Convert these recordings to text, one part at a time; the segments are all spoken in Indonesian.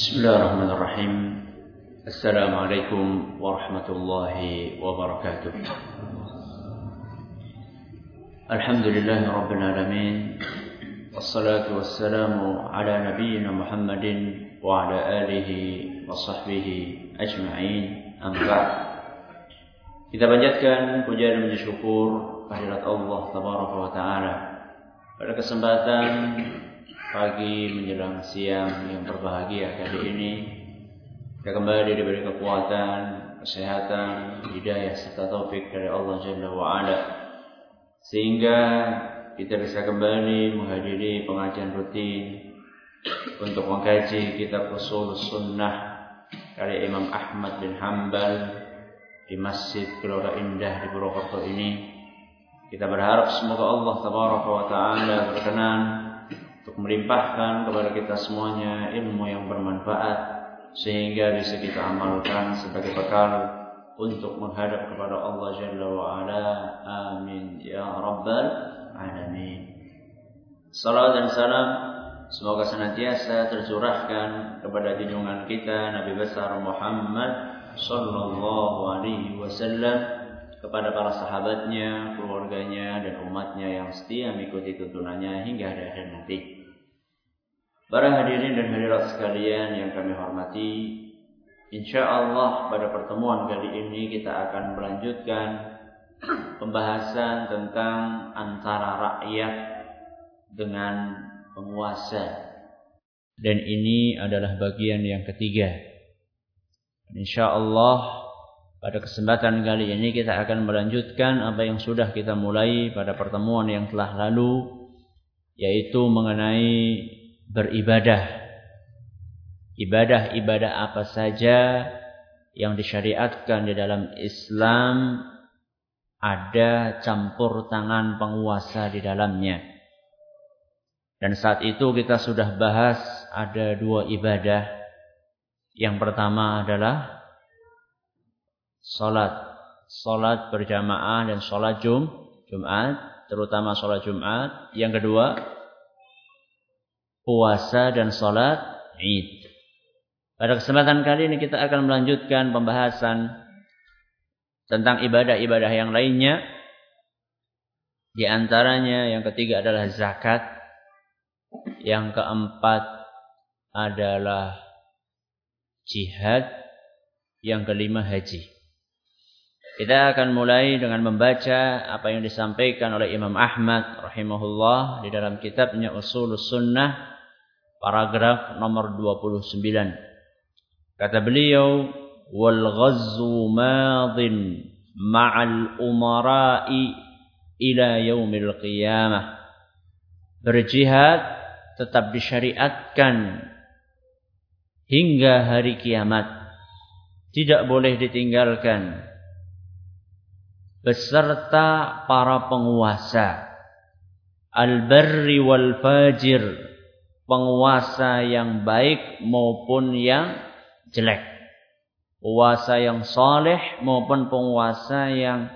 بسم الله الرحمن الرحيم. السلام عليكم ورحمة الله وبركاته. الحمد لله رب العالمين والصلاة والسلام على نبينا محمد وعلى آله وصحبه أجمعين. أما بعد Kita panjatkan puja dan puji syukur kehadirat Allah Tabaraka wa Ta'ala pada kesempatan pagi menjelang siang yang berbahagia kali ini kita kembali diberi kekuatan, kesehatan, hidayah serta taufik dari Allah Jalla wa Ala sehingga kita bisa kembali menghadiri pengajian rutin untuk mengkaji kitab Usul Sunnah karya Imam Ahmad bin Hambal di Masjid Gelora Indah di Purwokerto ini. Kita berharap semoga Allah Tabaraka wa taala berkenan untuk melimpahkan kepada kita semuanya ilmu yang bermanfaat sehingga bisa kita amalkan sebagai bekal untuk menghadap kepada Allah Jalla wa ala. Amin ya rabbal alamin. Salam dan salam semoga senantiasa tercurahkan kepada junjungan kita Nabi besar Muhammad Sallallahu Alaihi Wasallam kepada para sahabatnya, keluarganya, dan umatnya yang setia mengikuti tuntunannya hingga akhir nanti. Para hadirin dan hadirat sekalian yang kami hormati, insya Allah pada pertemuan kali ini kita akan melanjutkan pembahasan tentang antara rakyat dengan penguasa. Dan ini adalah bagian yang ketiga Insya Allah pada kesempatan kali ini kita akan melanjutkan apa yang sudah kita mulai pada pertemuan yang telah lalu yaitu mengenai beribadah. Ibadah-ibadah apa saja yang disyariatkan di dalam Islam ada campur tangan penguasa di dalamnya. Dan saat itu kita sudah bahas ada dua ibadah yang pertama adalah salat. Salat berjamaah dan salat Jum, Jumat, terutama salat Jumat. Yang kedua, puasa dan salat Id. Pada kesempatan kali ini kita akan melanjutkan pembahasan tentang ibadah-ibadah yang lainnya. Di antaranya yang ketiga adalah zakat. Yang keempat adalah jihad, yang kelima haji. Kita akan mulai dengan membaca apa yang disampaikan oleh Imam Ahmad rahimahullah di dalam kitabnya Usul Sunnah paragraf nomor 29. Kata beliau, "Wal ghazzu madin ma'al umara'i ila yaumil qiyamah." Berjihad tetap disyariatkan hingga hari kiamat tidak boleh ditinggalkan beserta para penguasa al-barri wal fajir penguasa yang baik maupun yang jelek. Penguasa yang soleh maupun penguasa yang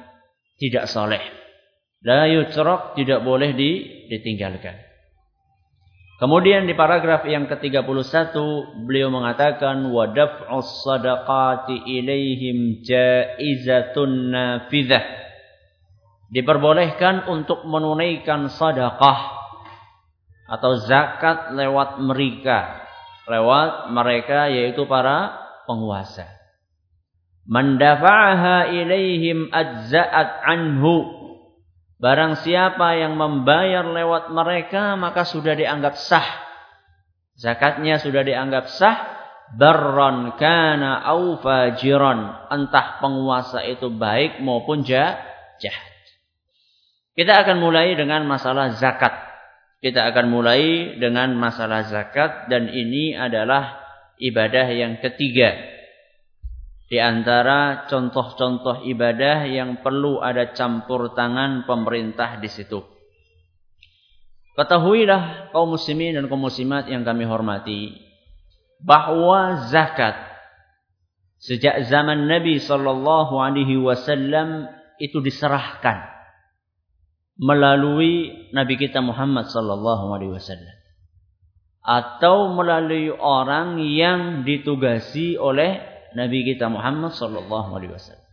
tidak soleh. La yutrak tidak boleh ditinggalkan. Kemudian di paragraf yang ke-31 beliau mengatakan wa sadaqati ilaihim jaizatun nafidzah. Diperbolehkan untuk menunaikan sedekah atau zakat lewat mereka, lewat mereka yaitu para penguasa. Mendafa'aha ilaihim ajza'at anhu Barang siapa yang membayar lewat mereka maka sudah dianggap sah. Zakatnya sudah dianggap sah. Barron kana au fajiran. Entah penguasa itu baik maupun jahat. Kita akan mulai dengan masalah zakat. Kita akan mulai dengan masalah zakat. Dan ini adalah ibadah yang ketiga di antara contoh-contoh ibadah yang perlu ada campur tangan pemerintah di situ. Ketahuilah kaum muslimin dan kaum muslimat yang kami hormati bahwa zakat sejak zaman Nabi sallallahu alaihi wasallam itu diserahkan melalui Nabi kita Muhammad sallallahu alaihi wasallam. atau melalui orang yang ditugasi oleh Nabi kita Muhammad sallallahu alaihi wasallam.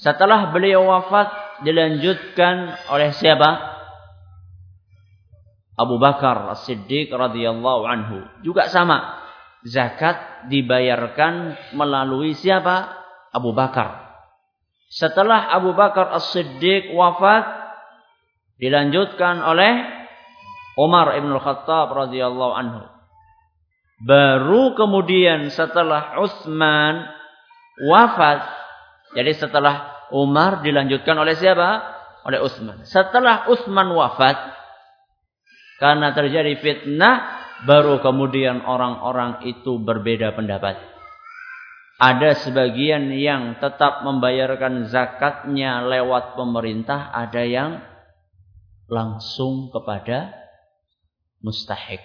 Setelah beliau wafat dilanjutkan oleh siapa? Abu Bakar As-Siddiq radhiyallahu anhu. Juga sama. Zakat dibayarkan melalui siapa? Abu Bakar. Setelah Abu Bakar As-Siddiq wafat dilanjutkan oleh Umar ibn Khattab radhiyallahu anhu. Baru kemudian setelah Utsman wafat, jadi setelah Umar dilanjutkan oleh siapa? Oleh Utsman. Setelah Utsman wafat, karena terjadi fitnah, baru kemudian orang-orang itu berbeda pendapat. Ada sebagian yang tetap membayarkan zakatnya lewat pemerintah, ada yang langsung kepada mustahik.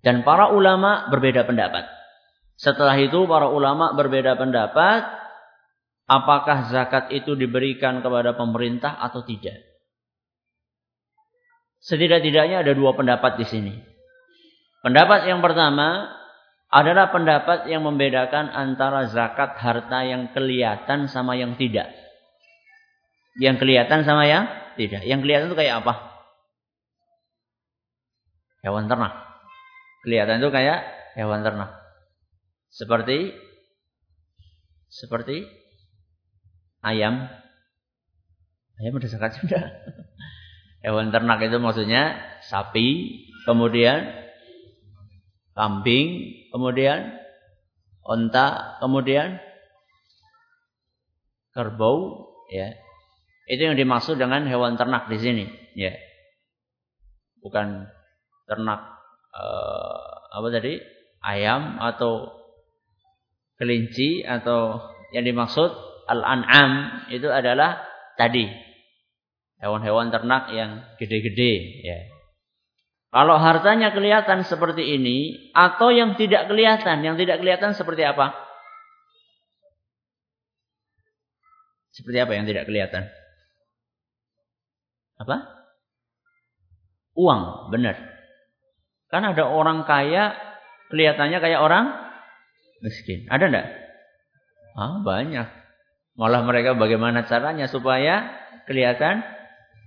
Dan para ulama berbeda pendapat. Setelah itu para ulama berbeda pendapat apakah zakat itu diberikan kepada pemerintah atau tidak. Setidak-tidaknya ada dua pendapat di sini. Pendapat yang pertama adalah pendapat yang membedakan antara zakat harta yang kelihatan sama yang tidak. Yang kelihatan sama yang tidak. Yang kelihatan itu kayak apa? hewan ternak. Kelihatan itu kayak hewan ternak. Seperti seperti ayam. Ayam ada zakat sudah. Hewan ternak itu maksudnya sapi, kemudian kambing, kemudian onta, kemudian kerbau, ya. Itu yang dimaksud dengan hewan ternak di sini, ya. Bukan ternak uh, apa tadi ayam atau kelinci atau yang dimaksud al-an'am itu adalah tadi hewan-hewan ternak yang gede-gede ya. Kalau hartanya kelihatan seperti ini atau yang tidak kelihatan, yang tidak kelihatan seperti apa? Seperti apa yang tidak kelihatan? Apa? Uang, benar. Kan ada orang kaya kelihatannya kayak orang miskin. Ada enggak? Ah, banyak. Malah mereka bagaimana caranya supaya kelihatan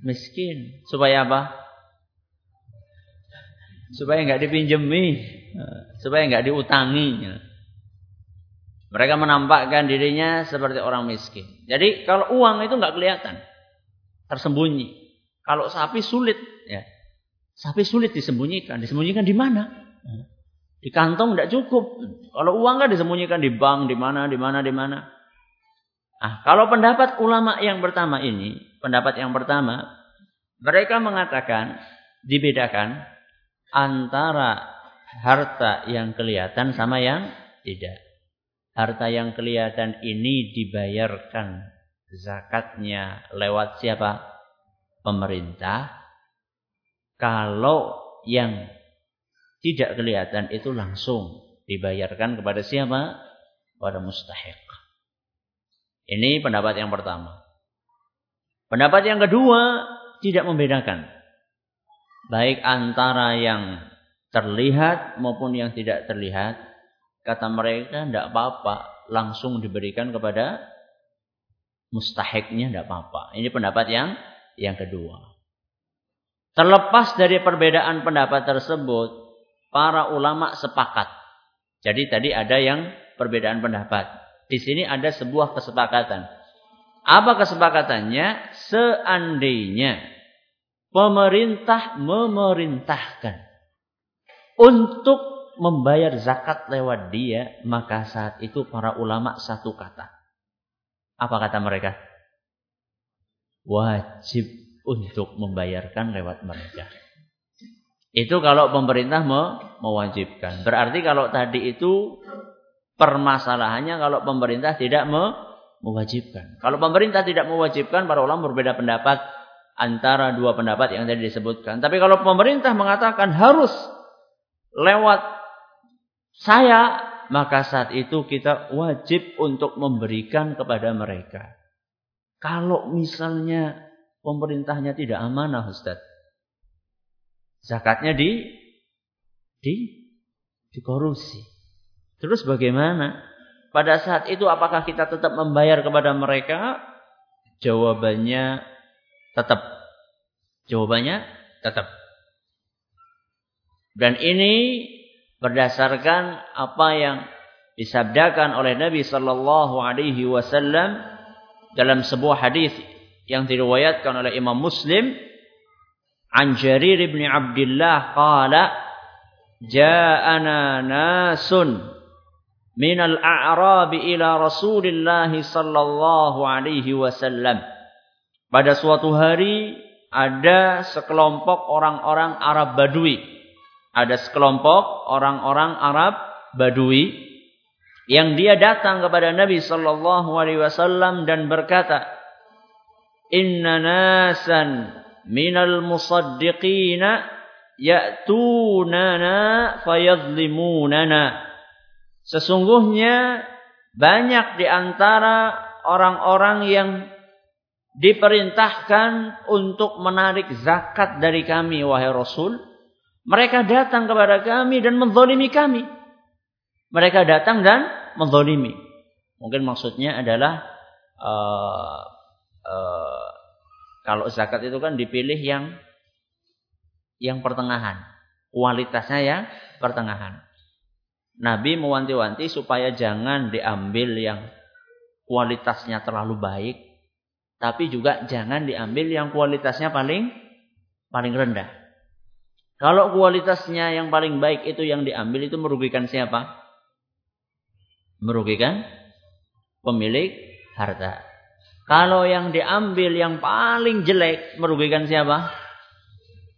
miskin. Supaya apa? Supaya enggak dipinjemi, supaya enggak diutangi. Mereka menampakkan dirinya seperti orang miskin. Jadi kalau uang itu enggak kelihatan, tersembunyi. Kalau sapi sulit, ya. Sapi sulit disembunyikan. Disembunyikan di mana? Di kantong tidak cukup. Kalau uang kan disembunyikan di bank, di mana, di mana, di mana. Ah, kalau pendapat ulama yang pertama ini, pendapat yang pertama, mereka mengatakan dibedakan antara harta yang kelihatan sama yang tidak. Harta yang kelihatan ini dibayarkan zakatnya lewat siapa? Pemerintah kalau yang tidak kelihatan itu langsung dibayarkan kepada siapa? Pada mustahik. Ini pendapat yang pertama. Pendapat yang kedua tidak membedakan. Baik antara yang terlihat maupun yang tidak terlihat. Kata mereka tidak apa-apa. Langsung diberikan kepada mustahiknya tidak apa-apa. Ini pendapat yang yang kedua. Terlepas dari perbedaan pendapat tersebut, para ulama sepakat. Jadi tadi ada yang perbedaan pendapat. Di sini ada sebuah kesepakatan. Apa kesepakatannya? Seandainya pemerintah memerintahkan untuk membayar zakat lewat dia, maka saat itu para ulama satu kata. Apa kata mereka? Wajib untuk membayarkan lewat mereka. Itu kalau pemerintah mewajibkan. Berarti kalau tadi itu permasalahannya kalau pemerintah tidak mewajibkan. Kalau pemerintah tidak mewajibkan, para ulama berbeda pendapat antara dua pendapat yang tadi disebutkan. Tapi kalau pemerintah mengatakan harus lewat saya, maka saat itu kita wajib untuk memberikan kepada mereka. Kalau misalnya pemerintahnya tidak amanah Ustaz. zakatnya di di dikorupsi. Terus bagaimana? Pada saat itu apakah kita tetap membayar kepada mereka? Jawabannya tetap. Jawabannya tetap. Dan ini berdasarkan apa yang disabdakan oleh Nabi sallallahu alaihi wasallam dalam sebuah hadis yang diriwayatkan oleh Imam Muslim an Jarir bin Abdullah qala ja'ana nasun minal a'rabi ila Rasulillah sallallahu alaihi wasallam. Pada suatu hari ada sekelompok orang-orang Arab Badui. Ada sekelompok orang-orang Arab Badui yang dia datang kepada Nabi sallallahu alaihi wasallam dan berkata, "Inna nasan minal musaddiqina ya'tunana fayadhlimunana." Sesungguhnya banyak di antara orang-orang yang diperintahkan untuk menarik zakat dari kami, wahai Rasul. Mereka datang kepada kami dan menzolimi kami. Mereka datang dan menzolimi. Mungkin maksudnya adalah uh, uh, kalau zakat itu kan dipilih yang yang pertengahan, kualitasnya yang pertengahan. Nabi mewanti-wanti supaya jangan diambil yang kualitasnya terlalu baik, tapi juga jangan diambil yang kualitasnya paling paling rendah. Kalau kualitasnya yang paling baik itu yang diambil itu merugikan siapa? Merugikan pemilik harta. Kalau yang diambil yang paling jelek merugikan siapa?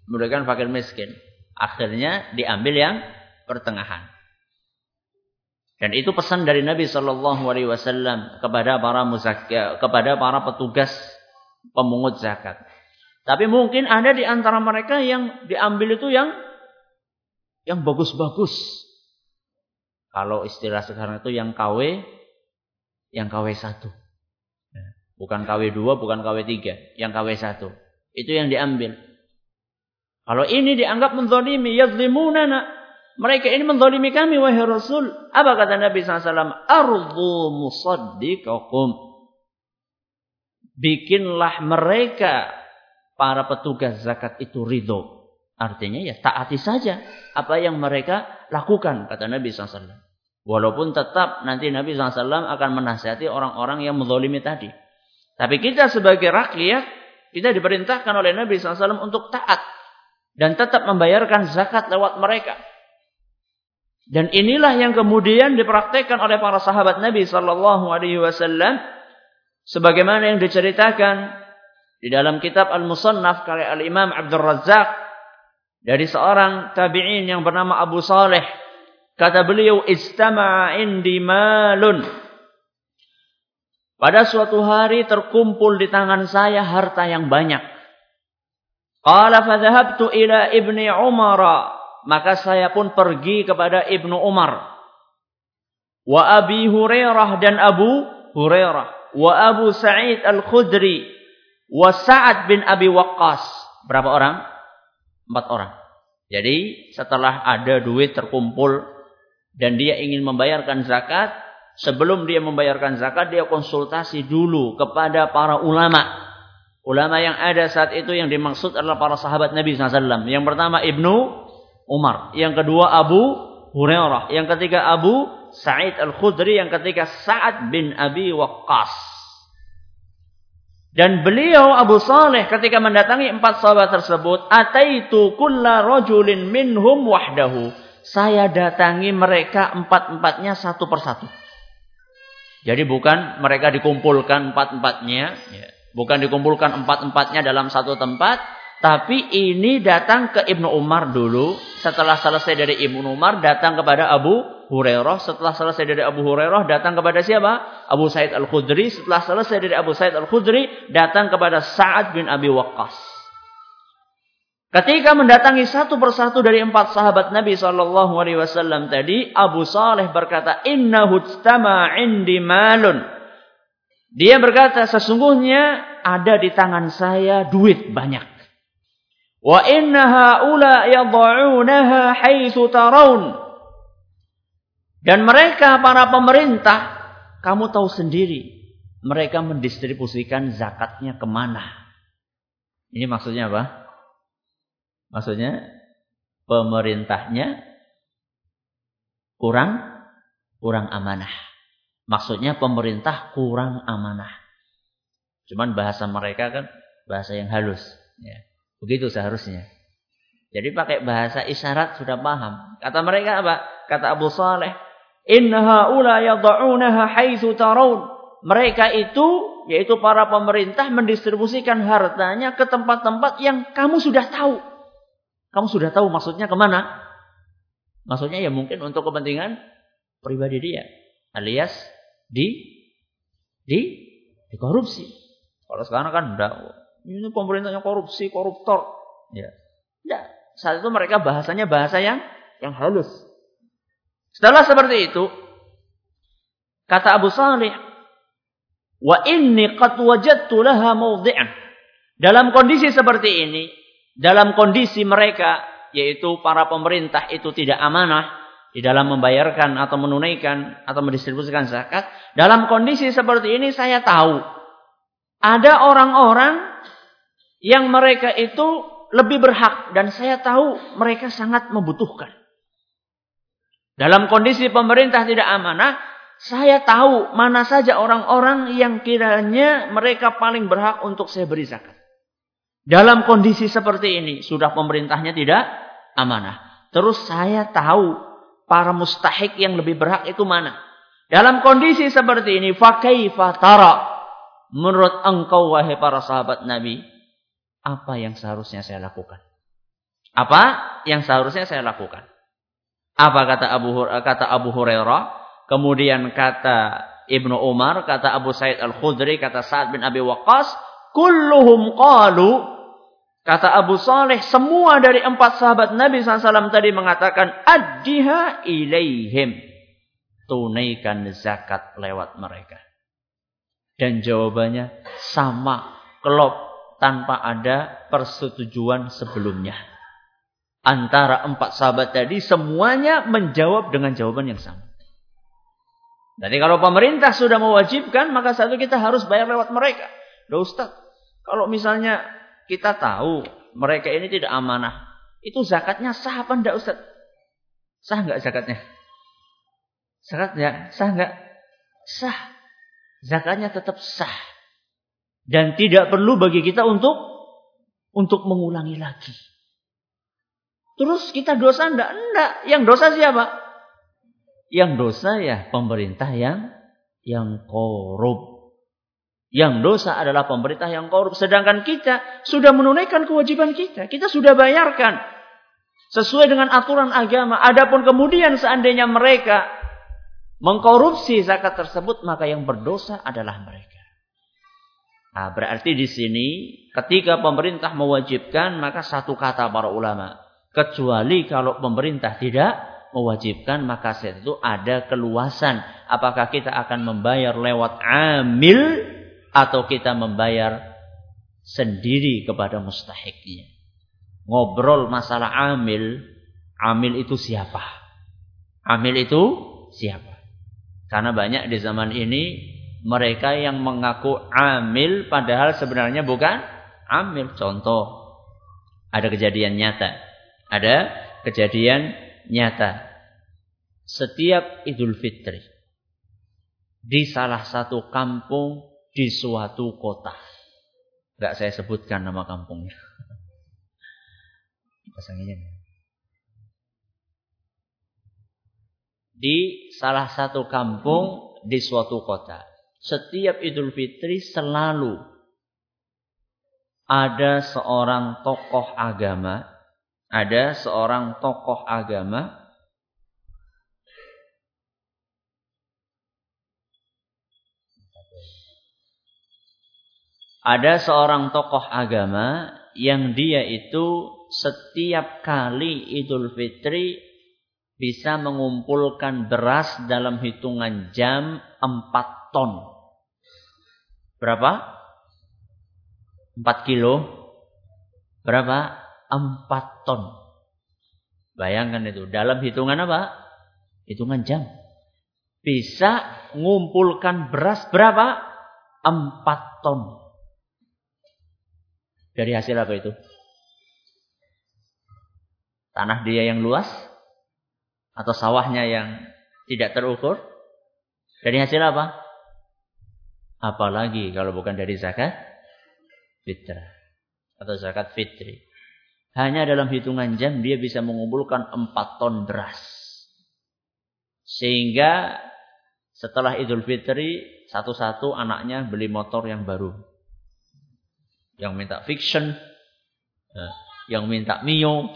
Merugikan fakir miskin. Akhirnya diambil yang pertengahan. Dan itu pesan dari Nabi Shallallahu Alaihi Wasallam kepada para muzakya, kepada para petugas pemungut zakat. Tapi mungkin ada di antara mereka yang diambil itu yang yang bagus-bagus. Kalau istilah sekarang itu yang KW, yang KW satu, bukan KW dua, bukan KW tiga, yang KW satu. Itu yang diambil. Kalau ini dianggap menzalimi, yazlimunana, mereka ini menzalimi kami wahai Rasul. Apa kata Nabi SAW? Ardu musaddiqakum. Bikinlah mereka para petugas zakat itu ridho. Artinya ya taati saja apa yang mereka lakukan kata Nabi SAW. Walaupun tetap nanti Nabi SAW akan menasihati orang-orang yang menzalimi tadi. Tapi kita sebagai rakyat kita diperintahkan oleh Nabi SAW untuk taat dan tetap membayarkan zakat lewat mereka. Dan inilah yang kemudian dipraktekkan oleh para sahabat Nabi sallallahu alaihi wasallam sebagaimana yang diceritakan di dalam kitab Al-Musannaf karya Al-Imam Abdul Razzaq dari seorang tabi'in yang bernama Abu Saleh. Kata beliau istama'a indi malun. Pada suatu hari terkumpul di tangan saya harta yang banyak. Qala fadhahabtu ila ibni Umar maka saya pun pergi kepada Ibnu Umar. Wa Abi Hurairah dan Abu Hurairah. Wa Abu Sa'id Al-Khudri. Wa Sa'ad bin Abi Waqqas. Berapa orang? Empat orang. Jadi setelah ada duit terkumpul dan dia ingin membayarkan zakat, sebelum dia membayarkan zakat dia konsultasi dulu kepada para ulama. Ulama yang ada saat itu yang dimaksud adalah para sahabat Nabi SAW. Yang pertama Ibnu Umar. Yang kedua Abu Hurairah. Yang ketiga Abu Sa'id Al-Khudri. Yang ketiga Sa'ad bin Abi Waqqas. Dan beliau Abu Saleh ketika mendatangi empat sahabat tersebut. Ataitu kulla rajulin minhum wahdahu. Saya datangi mereka empat-empatnya satu persatu. Jadi bukan mereka dikumpulkan empat-empatnya. Ya. Bukan dikumpulkan empat-empatnya dalam satu tempat tapi ini datang ke Ibnu Umar dulu. Setelah selesai dari Ibnu Umar, datang kepada Abu Hurairah. Setelah selesai dari Abu Hurairah, datang kepada siapa? Abu Said Al-Khudri. Setelah selesai dari Abu Said Al-Khudri, datang kepada Sa'ad bin Abi Waqqas. Ketika mendatangi satu persatu dari empat sahabat Nabi Shallallahu Alaihi Wasallam tadi, Abu Saleh berkata, Inna hujtama indi malun. Dia berkata, sesungguhnya ada di tangan saya duit banyak. Wa inna haula yad'unaha haitsu. Dan mereka para pemerintah, kamu tahu sendiri, mereka mendistribusikan zakatnya ke mana. Ini maksudnya apa? Maksudnya pemerintahnya kurang kurang amanah. Maksudnya pemerintah kurang amanah. Cuman bahasa mereka kan bahasa yang halus. Ya. Begitu seharusnya. Jadi pakai bahasa isyarat sudah paham. Kata mereka apa? Kata Abu Saleh, "Inna haula yad'unaha haitsu tarawun." Mereka itu yaitu para pemerintah mendistribusikan hartanya ke tempat-tempat yang kamu sudah tahu. Kamu sudah tahu maksudnya ke mana? Maksudnya ya mungkin untuk kepentingan pribadi dia, alias di di dikorupsi. Kalau sekarang kan udah ini pemerintahnya korupsi, koruptor. Ya. Ya, saat itu mereka bahasanya bahasa yang yang halus. Setelah seperti itu, kata Abu Salih, "Wa inni qad wajadtu laha mawdhi'an." Dalam kondisi seperti ini, dalam kondisi mereka yaitu para pemerintah itu tidak amanah di dalam membayarkan atau menunaikan atau mendistribusikan zakat, dalam kondisi seperti ini saya tahu ada orang-orang yang mereka itu lebih berhak dan saya tahu mereka sangat membutuhkan. Dalam kondisi pemerintah tidak amanah, saya tahu mana saja orang-orang yang kiranya mereka paling berhak untuk saya beri zakat. Dalam kondisi seperti ini, sudah pemerintahnya tidak amanah. Terus saya tahu para mustahik yang lebih berhak itu mana. Dalam kondisi seperti ini, fakaifa tara? Menurut engkau wahai para sahabat Nabi, apa yang seharusnya saya lakukan? Apa yang seharusnya saya lakukan? Apa kata Abu kata Abu Hurairah? Kemudian kata Ibnu Umar, kata Abu Said Al-Khudri, kata Sa'ad bin Abi Waqqas, kulluhum qalu kata Abu Saleh semua dari empat sahabat Nabi SAW tadi mengatakan addiha ilaihim tunaikan zakat lewat mereka. Dan jawabannya sama klop tanpa ada persetujuan sebelumnya. Antara empat sahabat tadi semuanya menjawab dengan jawaban yang sama. Jadi kalau pemerintah sudah mewajibkan, maka satu kita harus bayar lewat mereka. Loh Ustaz, kalau misalnya kita tahu mereka ini tidak amanah, itu zakatnya sah apa enggak Ustaz? Sah enggak zakatnya? Zakatnya sah enggak? Sah. Zakatnya tetap sah. Dan tidak perlu bagi kita untuk untuk mengulangi lagi. Terus kita dosa enggak? Enggak. Yang dosa siapa? Yang dosa ya pemerintah yang yang korup. Yang dosa adalah pemerintah yang korup. Sedangkan kita sudah menunaikan kewajiban kita. Kita sudah bayarkan. Sesuai dengan aturan agama. Adapun kemudian seandainya mereka mengkorupsi zakat tersebut. Maka yang berdosa adalah mereka. Nah, berarti di sini ketika pemerintah mewajibkan maka satu kata para ulama. Kecuali kalau pemerintah tidak mewajibkan maka saat itu ada keluasan. Apakah kita akan membayar lewat amil atau kita membayar sendiri kepada mustahiknya. Ngobrol masalah amil. Amil itu siapa? Amil itu siapa? Karena banyak di zaman ini mereka yang mengaku amil padahal sebenarnya bukan amil. Contoh, ada kejadian nyata. Ada kejadian nyata. Setiap Idul Fitri di salah satu kampung di suatu kota. Gak saya sebutkan nama kampungnya. Pasanginya. Di salah satu kampung di suatu kota setiap Idul Fitri selalu ada seorang tokoh agama, ada seorang tokoh agama ada seorang tokoh agama yang dia itu setiap kali Idul Fitri bisa mengumpulkan beras dalam hitungan jam 4 ton. Berapa? 4 kilo. Berapa? Empat ton. Bayangkan itu. Dalam hitungan apa? Hitungan jam. Bisa ngumpulkan beras berapa? Empat ton. Dari hasil apa itu? Tanah dia yang luas? Atau sawahnya yang tidak terukur? Dari hasil apa? Apalagi kalau bukan dari zakat fitrah atau zakat fitri. Hanya dalam hitungan jam dia bisa mengumpulkan 4 ton beras. Sehingga setelah Idul Fitri satu-satu anaknya beli motor yang baru. Yang minta fiction, eh, yang minta Mio.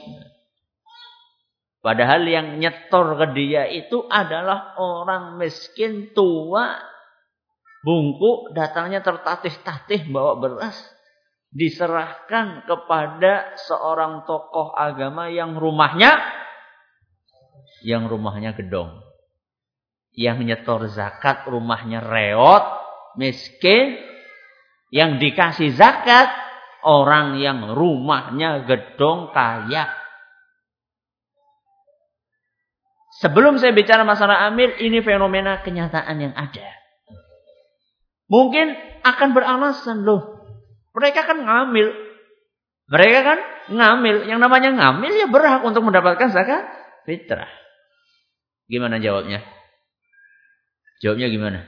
Padahal yang nyetor ke dia itu adalah orang miskin tua bungkuk datangnya tertatih-tatih bawa beras diserahkan kepada seorang tokoh agama yang rumahnya yang rumahnya gedong. Yang nyetor zakat rumahnya reot, miskin. Yang dikasih zakat orang yang rumahnya gedong kaya. Sebelum saya bicara masalah amil, ini fenomena kenyataan yang ada. Mungkin akan beralasan loh. Mereka kan ngambil. Mereka kan ngambil. Yang namanya ngambil ya berhak untuk mendapatkan zakat fitrah. Gimana jawabnya? Jawabnya gimana?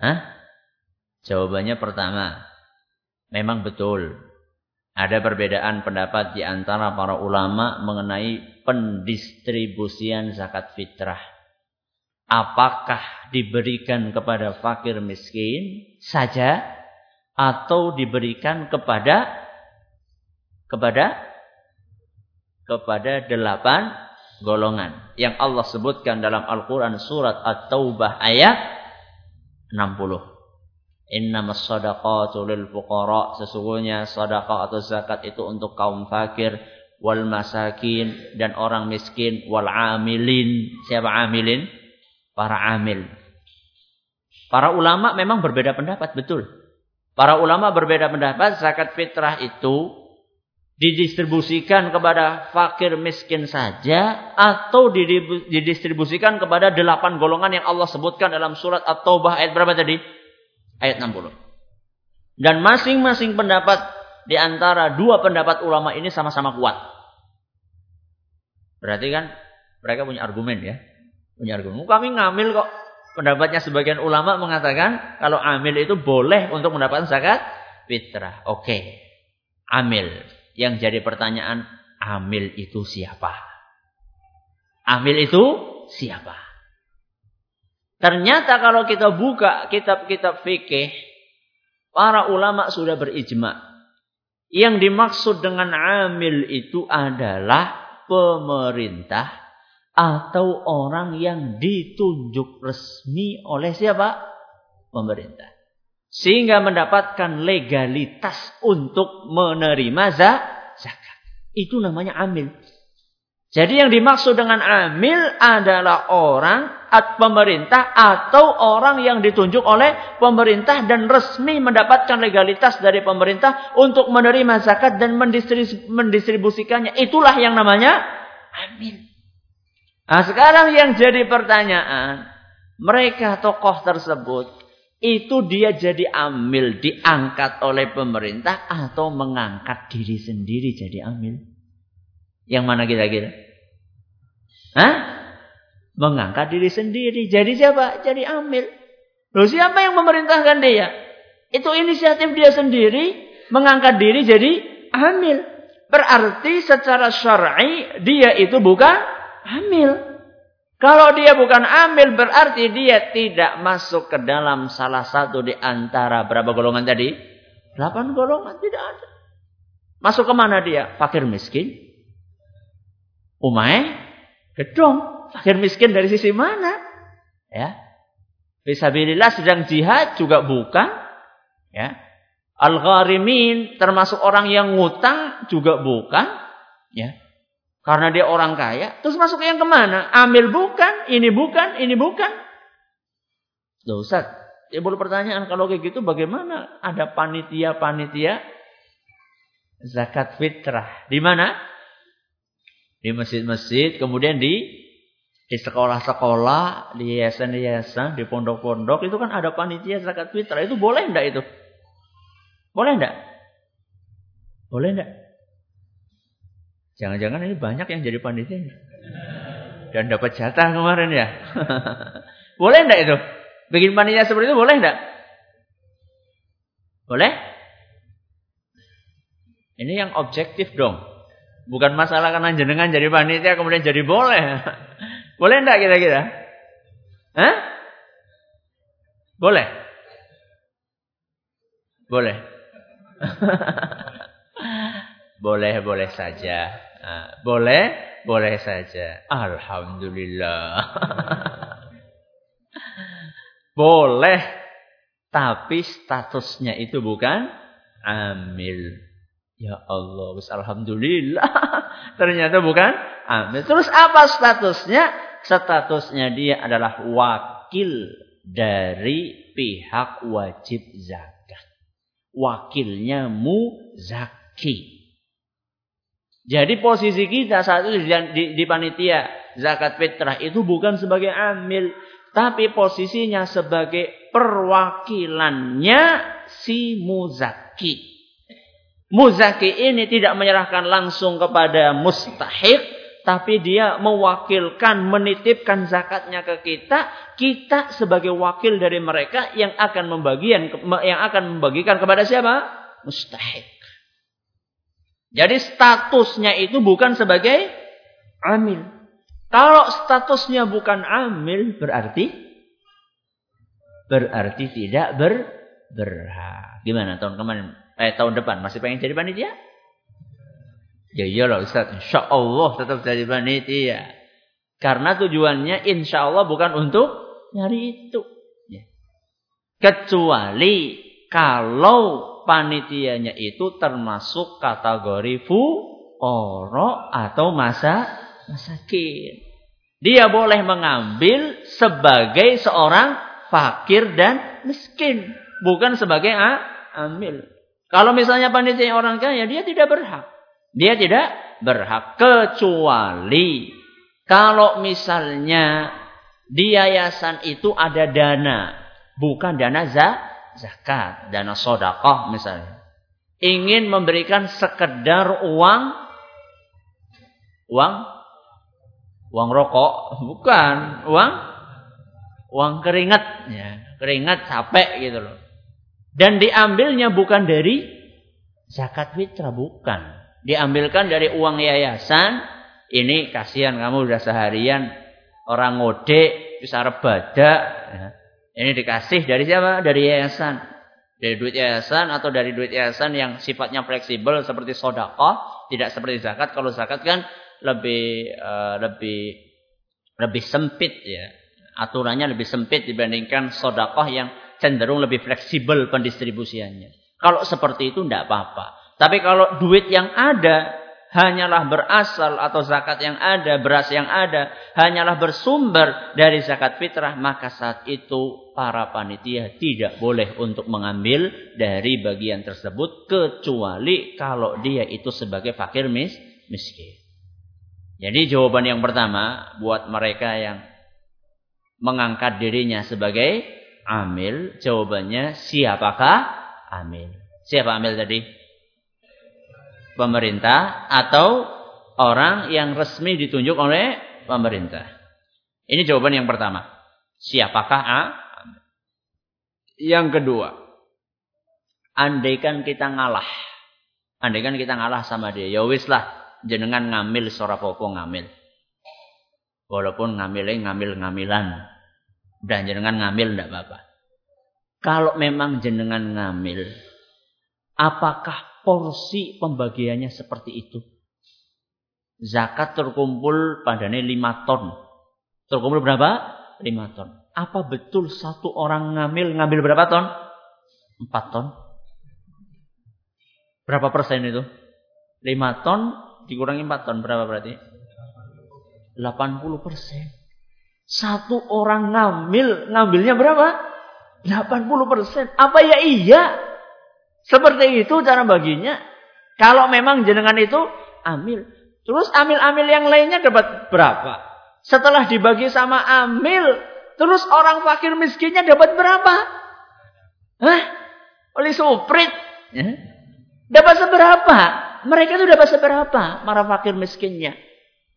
Hah? Jawabannya pertama. Memang betul. Ada perbedaan pendapat di antara para ulama mengenai pendistribusian zakat fitrah. Apakah diberikan kepada fakir miskin saja atau diberikan kepada kepada kepada delapan golongan yang Allah sebutkan dalam Al-Qur'an surat At-Taubah ayat 60. Innamas sadaqatu lil fuqara sesungguhnya sedekah atau zakat itu untuk kaum fakir wal masakin dan orang miskin wal amilin. Siapa amilin? Para amil. Para ulama memang berbeda pendapat, betul. Para ulama berbeda pendapat zakat fitrah itu didistribusikan kepada fakir miskin saja atau didistribusikan kepada delapan golongan yang Allah sebutkan dalam surat At-Taubah ayat berapa tadi? Ayat 60. Dan masing-masing pendapat di antara dua pendapat ulama ini sama-sama kuat. Berarti kan mereka punya argumen ya. Punya argumen. Kami ngambil kok Pendapatnya sebagian ulama mengatakan kalau amil itu boleh untuk mendapatkan zakat fitrah. Oke. Amil. Yang jadi pertanyaan, amil itu siapa? Amil itu siapa? Ternyata kalau kita buka kitab-kitab fikih, para ulama sudah berijma. Yang dimaksud dengan amil itu adalah pemerintah atau orang yang ditunjuk resmi oleh siapa? Pemerintah. Sehingga mendapatkan legalitas untuk menerima zakat. Itu namanya amil. Jadi yang dimaksud dengan amil adalah orang atau pemerintah atau orang yang ditunjuk oleh pemerintah dan resmi mendapatkan legalitas dari pemerintah untuk menerima zakat dan mendistribusikannya. Itulah yang namanya amil. Nah sekarang yang jadi pertanyaan, mereka tokoh tersebut itu dia jadi amil, diangkat oleh pemerintah atau mengangkat diri sendiri jadi amil? Yang mana kira-kira? Hah? Mengangkat diri sendiri. Jadi siapa? Jadi amil. Loh siapa yang memerintahkan dia? Itu inisiatif dia sendiri mengangkat diri jadi amil. Berarti secara syar'i dia itu bukan amil. Kalau dia bukan amil berarti dia tidak masuk ke dalam salah satu di antara berapa golongan tadi? Delapan golongan tidak ada. Masuk ke mana dia? Fakir miskin. Umay, gedong. Fakir miskin dari sisi mana? Ya. Fisabilillah sedang jihad juga bukan. Ya. Al-gharimin termasuk orang yang ngutang juga bukan. Ya. Karena dia orang kaya. Terus masuk yang ke mana? Ambil bukan, ini bukan, ini bukan. Loh Ustaz, ya boleh pertanyaan kalau kayak gitu bagaimana? Ada panitia-panitia zakat fitrah. Di mana? Di masjid-masjid, kemudian di di sekolah-sekolah, di yayasan-yayasan, di pondok-pondok itu kan ada panitia zakat fitrah. Itu boleh enggak itu? Boleh enggak? Boleh enggak? Jangan-jangan ini banyak yang jadi panitia dan dapat jatah kemarin ya. boleh enggak itu? Bikin panitia seperti itu boleh enggak? Boleh? Ini yang objektif dong. Bukan masalah karena jenengan jadi panitia kemudian jadi boleh. boleh enggak kira-kira? Hah? Boleh? Boleh. boleh, boleh saja. Boleh, boleh saja. Alhamdulillah. boleh. Tapi statusnya itu bukan amil. Ya Allah, alhamdulillah. Ternyata bukan amil. Terus apa statusnya? Statusnya dia adalah wakil dari pihak wajib zakat. Wakilnya muzaki. Jadi posisi kita saat itu di, di, di panitia zakat fitrah itu bukan sebagai amil, tapi posisinya sebagai perwakilannya si muzaki. Muzaki ini tidak menyerahkan langsung kepada mustahik, tapi dia mewakilkan, menitipkan zakatnya ke kita. Kita sebagai wakil dari mereka yang akan membagian, yang akan membagikan kepada siapa? Mustahik. Jadi statusnya itu bukan sebagai amil. Kalau statusnya bukan amil berarti berarti tidak ber berhak. Gimana tahun kemarin? Eh tahun depan masih pengen jadi panitia? Ya iyalah Ustaz, insya Allah tetap jadi panitia. Karena tujuannya insya Allah bukan untuk nyari itu. Ya. Kecuali kalau panitianya itu termasuk kategori fu oro atau masa masakin. Dia boleh mengambil sebagai seorang fakir dan miskin. Bukan sebagai amil. Kalau misalnya panitia orang kaya, dia tidak berhak. Dia tidak berhak. Kecuali kalau misalnya di yayasan itu ada dana. Bukan dana zakat. Dana sodakoh misalnya. Ingin memberikan sekedar uang. Uang Uang rokok, bukan. Uang uang keringat, ya. Keringat capek gitu loh. Dan diambilnya bukan dari zakat fitrah, bukan. Diambilkan dari uang yayasan. Ini kasihan kamu udah seharian orang ngode bisa rebada. Ya. Ini dikasih dari siapa? Dari yayasan. Dari duit yayasan atau dari duit yayasan yang sifatnya fleksibel seperti sodakoh. Tidak seperti zakat. Kalau zakat kan lebih uh, lebih lebih sempit ya. Aturannya lebih sempit dibandingkan sodakoh yang cenderung lebih fleksibel pendistribusiannya. Kalau seperti itu tidak apa-apa. Tapi kalau duit yang ada hanyalah berasal atau zakat yang ada, beras yang ada, hanyalah bersumber dari zakat fitrah, maka saat itu para panitia tidak boleh untuk mengambil dari bagian tersebut kecuali kalau dia itu sebagai fakir mis miskin. Jadi jawaban yang pertama buat mereka yang mengangkat dirinya sebagai amil, jawabannya siapakah amil? Siapa amil tadi? Pemerintah atau orang yang resmi ditunjuk oleh pemerintah. Ini jawaban yang pertama. Siapakah amil? Yang kedua, andaikan kita ngalah. Andaikan kita ngalah sama dia, ya wis lah jenengan ngambil sora popo ngambil. Walaupun ngambilnya ngambil-ngamilan. Dan jenengan ngambil tidak apa-apa. Kalau memang jenengan ngambil. Apakah porsi pembagiannya seperti itu? Zakat terkumpul padanya 5 ton. Terkumpul berapa? 5 ton. Apa betul satu orang ngambil ngambil berapa ton? 4 ton. Berapa persen itu? 5 ton dikurangi 4 ton berapa berarti? 80 persen. Satu orang ngambil, ngambilnya berapa? 80 persen. Apa ya iya? Seperti itu cara baginya. Kalau memang jenengan itu amil. Terus amil-amil yang lainnya dapat berapa? Setelah dibagi sama amil, terus orang fakir miskinnya dapat berapa? Hah? Oleh suprit. Ya. Dapat seberapa? Mereka itu dapat seberapa? Para fakir miskinnya.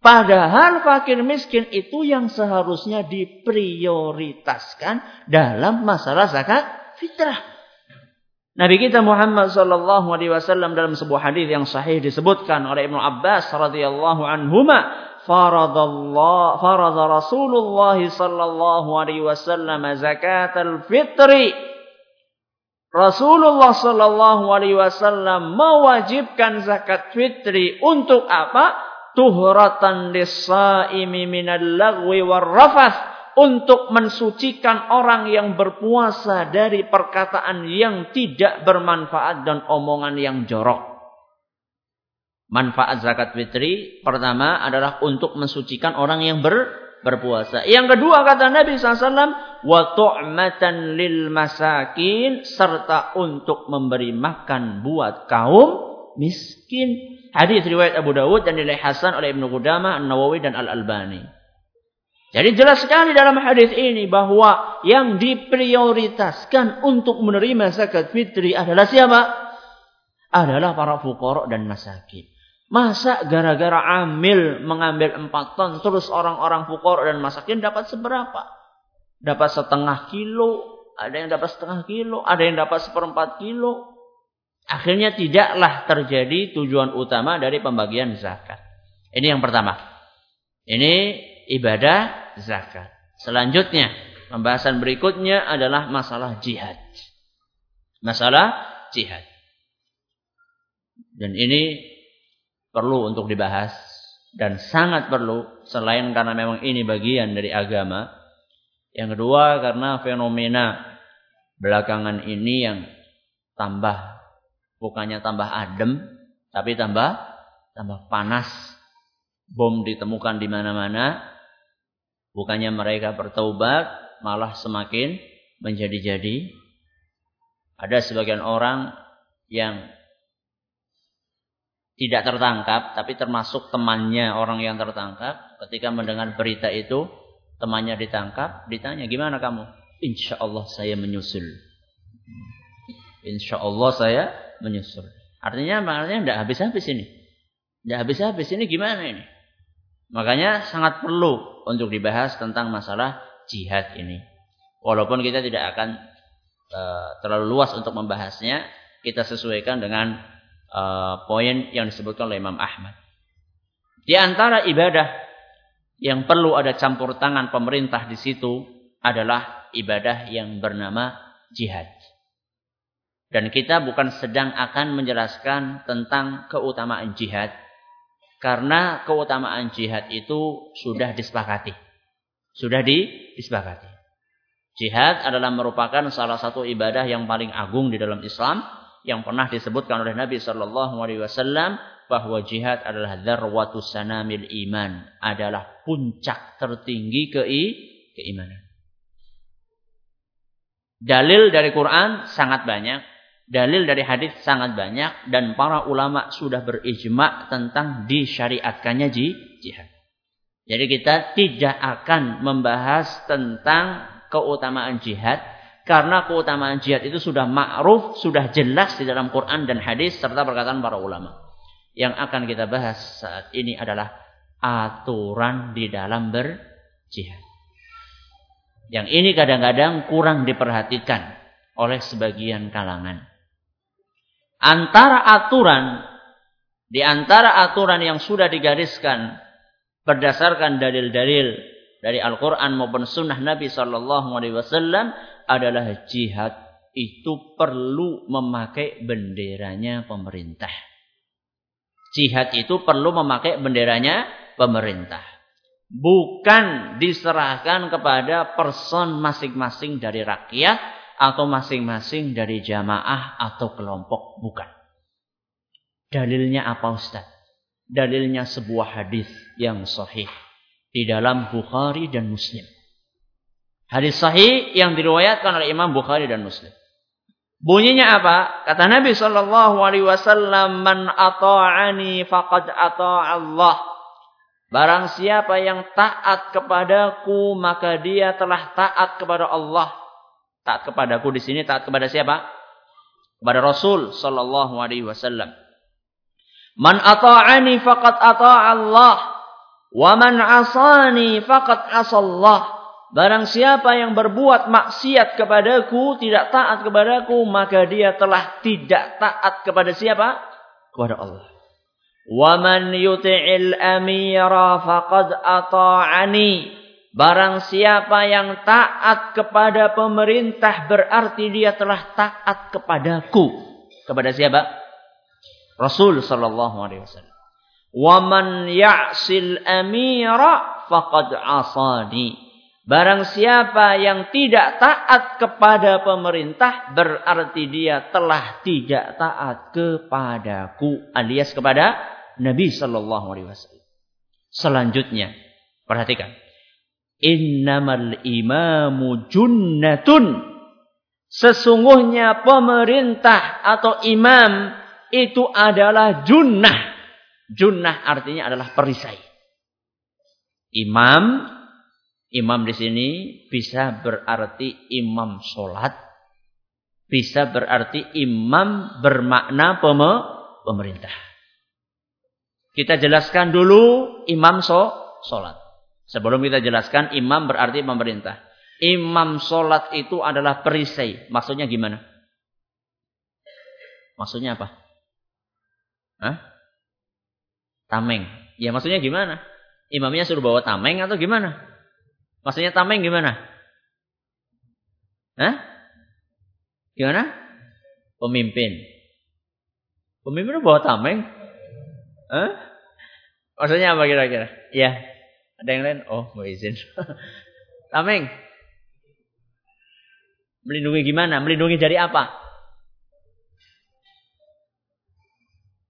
Padahal fakir miskin itu yang seharusnya diprioritaskan dalam masalah zakat fitrah. Nabi kita Muhammad sallallahu alaihi wasallam dalam sebuah hadis yang sahih disebutkan oleh Ibnu Abbas radhiyallahu anhuma faradallah farada Rasulullah sallallahu alaihi wasallam zakatal fitri Rasulullah sallallahu alaihi wasallam mewajibkan zakat fitri untuk apa? tuhratan lis-saimi minal lagwi warrafath untuk mensucikan orang yang berpuasa dari perkataan yang tidak bermanfaat dan omongan yang jorok. Manfaat zakat fitri pertama adalah untuk mensucikan orang yang ber, berpuasa. Yang kedua kata Nabi SAW, wa tu'matan lil masakin serta untuk memberi makan buat kaum miskin. Hadis riwayat Abu Dawud dan nilai hasan oleh Ibnu Qudamah, An-Nawawi dan Al-Albani. Jadi jelas sekali dalam hadis ini bahwa yang diprioritaskan untuk menerima zakat fitri adalah siapa? Adalah para fukara dan masakin. Masa gara-gara amil mengambil empat ton terus orang-orang fukara dan masakin dapat seberapa? Dapat setengah kilo, ada yang dapat setengah kilo, ada yang dapat seperempat kilo, Akhirnya tidaklah terjadi tujuan utama dari pembagian zakat. Ini yang pertama. Ini ibadah zakat. Selanjutnya, pembahasan berikutnya adalah masalah jihad. Masalah jihad. Dan ini perlu untuk dibahas dan sangat perlu selain karena memang ini bagian dari agama. Yang kedua karena fenomena belakangan ini yang tambah bukannya tambah adem, tapi tambah tambah panas. Bom ditemukan di mana-mana. Bukannya mereka bertaubat, malah semakin menjadi-jadi. Ada sebagian orang yang tidak tertangkap, tapi termasuk temannya orang yang tertangkap. Ketika mendengar berita itu, temannya ditangkap, ditanya, gimana kamu? Insya Allah saya menyusul. Insya Allah saya menyusul. Artinya maknanya tidak habis-habis ini. Tidak habis-habis ini gimana ini? Makanya sangat perlu untuk dibahas tentang masalah jihad ini. Walaupun kita tidak akan uh, terlalu luas untuk membahasnya, kita sesuaikan dengan uh, poin yang disebutkan oleh Imam Ahmad. Di antara ibadah yang perlu ada campur tangan pemerintah di situ adalah ibadah yang bernama jihad. Dan kita bukan sedang akan menjelaskan tentang keutamaan jihad. Karena keutamaan jihad itu sudah disepakati. Sudah di, disepakati. Jihad adalah merupakan salah satu ibadah yang paling agung di dalam Islam yang pernah disebutkan oleh Nabi Shallallahu Alaihi Wasallam bahwa jihad adalah darwatus sanamil iman adalah puncak tertinggi kei, keimanan. Dalil dari Quran sangat banyak Dalil dari hadis sangat banyak dan para ulama sudah berijma tentang disyariatkannya jihad. Jadi kita tidak akan membahas tentang keutamaan jihad karena keutamaan jihad itu sudah ma'ruf, sudah jelas di dalam Quran dan hadis serta perkataan para ulama. Yang akan kita bahas saat ini adalah aturan di dalam berjihad. Yang ini kadang-kadang kurang diperhatikan oleh sebagian kalangan antara aturan di antara aturan yang sudah digariskan berdasarkan dalil-dalil dari Al-Quran maupun Sunnah Nabi Sallallahu Alaihi Wasallam adalah jihad itu perlu memakai benderanya pemerintah. Jihad itu perlu memakai benderanya pemerintah. Bukan diserahkan kepada person masing-masing dari rakyat atau masing-masing dari jamaah atau kelompok. Bukan. Dalilnya apa Ustaz? Dalilnya sebuah hadis yang sahih di dalam Bukhari dan Muslim. Hadis sahih yang diriwayatkan oleh Imam Bukhari dan Muslim. Bunyinya apa? Kata Nabi Shallallahu Alaihi Wasallam, "Man ata'ani faqad ata'a Allah." Barang siapa yang taat kepadaku, maka dia telah taat kepada Allah. Taat kepadaku di sini taat kepada siapa? Kepada Rasul Shallallahu Alaihi Wasallam. Man ata'ani faqad ata'a Allah. Wa man asani faqad asallah. Barang siapa yang berbuat maksiat kepadaku, tidak taat kepadaku, maka dia telah tidak taat kepada siapa? Kepada Allah. Wa man yuti'il amira faqad ata'ani. Barang siapa yang taat kepada pemerintah berarti dia telah taat kepadaku. Kepada siapa? Rasul sallallahu alaihi wasallam. Wa man ya'sil amira faqad asani. Barang siapa yang tidak taat kepada pemerintah berarti dia telah tidak taat kepadaku alias kepada Nabi sallallahu alaihi wasallam. Selanjutnya, perhatikan. Innamal imamu junnatun. Sesungguhnya pemerintah atau imam itu adalah junnah. Junnah artinya adalah perisai. Imam Imam di sini bisa berarti imam sholat. Bisa berarti imam bermakna pemerintah. Kita jelaskan dulu imam so, sholat. Sebelum kita jelaskan imam berarti pemerintah. Imam sholat itu adalah perisai. Maksudnya gimana? Maksudnya apa? Hah? Tameng. Ya maksudnya gimana? Imamnya suruh bawa tameng atau gimana? Maksudnya tameng gimana? Hah? Gimana? Pemimpin. Pemimpin bawa tameng? Hah? Maksudnya apa kira-kira? Ya. Ada yang lain? Oh, mau izin. tameng. Melindungi gimana? Melindungi dari apa?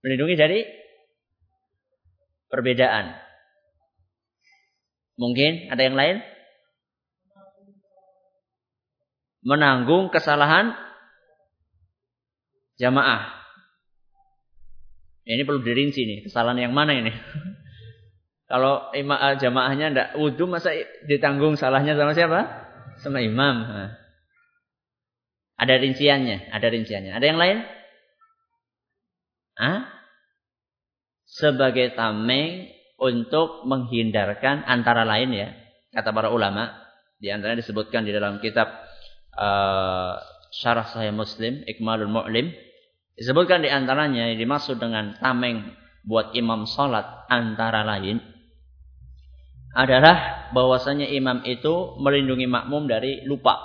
Melindungi dari perbedaan. Mungkin ada yang lain? menanggung kesalahan jamaah. Ini perlu dirinci nih, kesalahan yang mana ini? Kalau imam eh, jamaahnya ndak wudhu masa ditanggung salahnya sama siapa? Sama imam. Ada rinciannya, ada rinciannya. Ada yang lain? Hah? Sebagai tameng untuk menghindarkan antara lain ya, kata para ulama, di antaranya disebutkan di dalam kitab uh, syarah Sahih Muslim, Ikmalul Mu'lim, disebutkan di antaranya yang dimaksud dengan tameng buat imam salat antara lain adalah bahwasanya imam itu melindungi makmum dari lupa.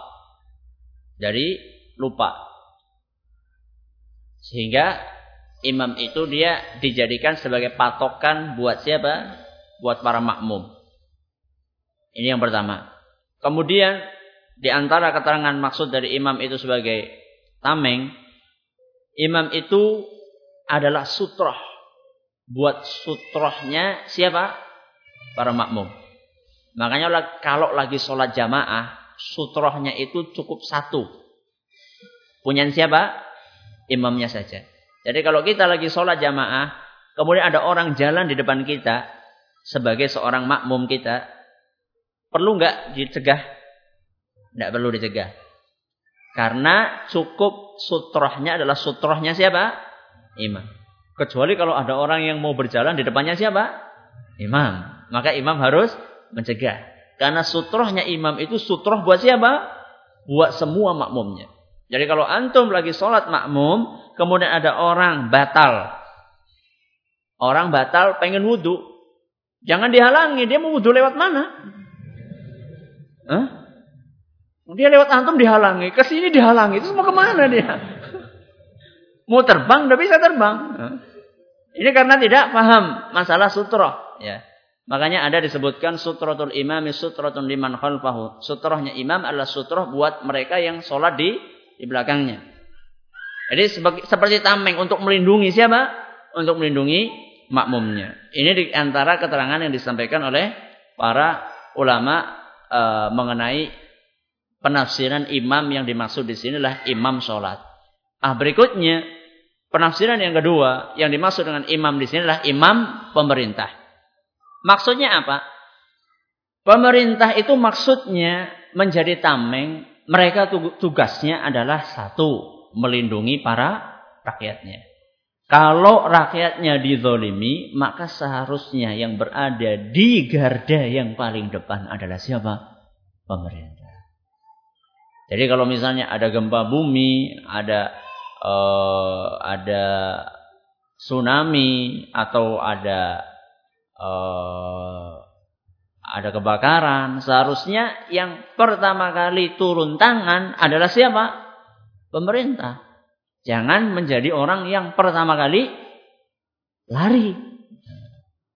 Dari lupa. Sehingga imam itu dia dijadikan sebagai patokan buat siapa? Buat para makmum. Ini yang pertama. Kemudian di antara keterangan maksud dari imam itu sebagai tameng, imam itu adalah sutroh. Buat sutrohnya siapa? Para makmum. Makanya kalau lagi sholat jamaah, sutrohnya itu cukup satu. Punya siapa? Imamnya saja. Jadi kalau kita lagi sholat jamaah, kemudian ada orang jalan di depan kita, sebagai seorang makmum kita, perlu nggak dicegah tidak perlu dicegah. Karena cukup sutrohnya adalah sutrohnya siapa? Imam. Kecuali kalau ada orang yang mau berjalan di depannya siapa? Imam. Maka imam harus mencegah. Karena sutrohnya imam itu sutroh buat siapa? Buat semua makmumnya. Jadi kalau antum lagi sholat makmum, kemudian ada orang batal. Orang batal pengen wudhu. Jangan dihalangi, dia mau wudhu lewat mana? Hah? Dia lewat antum dihalangi, ke sini dihalangi, itu mau ke mana dia? Mau terbang, tidak bisa terbang. Ini karena tidak paham masalah sutroh. Ya. Makanya ada disebutkan sutrotul imam sutrotun liman khalfahu. Sutrohnya imam adalah sutroh buat mereka yang sholat di di belakangnya. Jadi sebagai, seperti tameng untuk melindungi siapa? Untuk melindungi makmumnya. Ini di antara keterangan yang disampaikan oleh para ulama e, mengenai penafsiran imam yang dimaksud di sini adalah imam sholat. Ah berikutnya penafsiran yang kedua yang dimaksud dengan imam di sini adalah imam pemerintah. Maksudnya apa? Pemerintah itu maksudnya menjadi tameng, mereka tugasnya adalah satu, melindungi para rakyatnya. Kalau rakyatnya dizolimi, maka seharusnya yang berada di garda yang paling depan adalah siapa? Pemerintah. Jadi kalau misalnya ada gempa bumi, ada uh, ada tsunami atau ada uh, ada kebakaran, seharusnya yang pertama kali turun tangan adalah siapa? Pemerintah. Jangan menjadi orang yang pertama kali lari.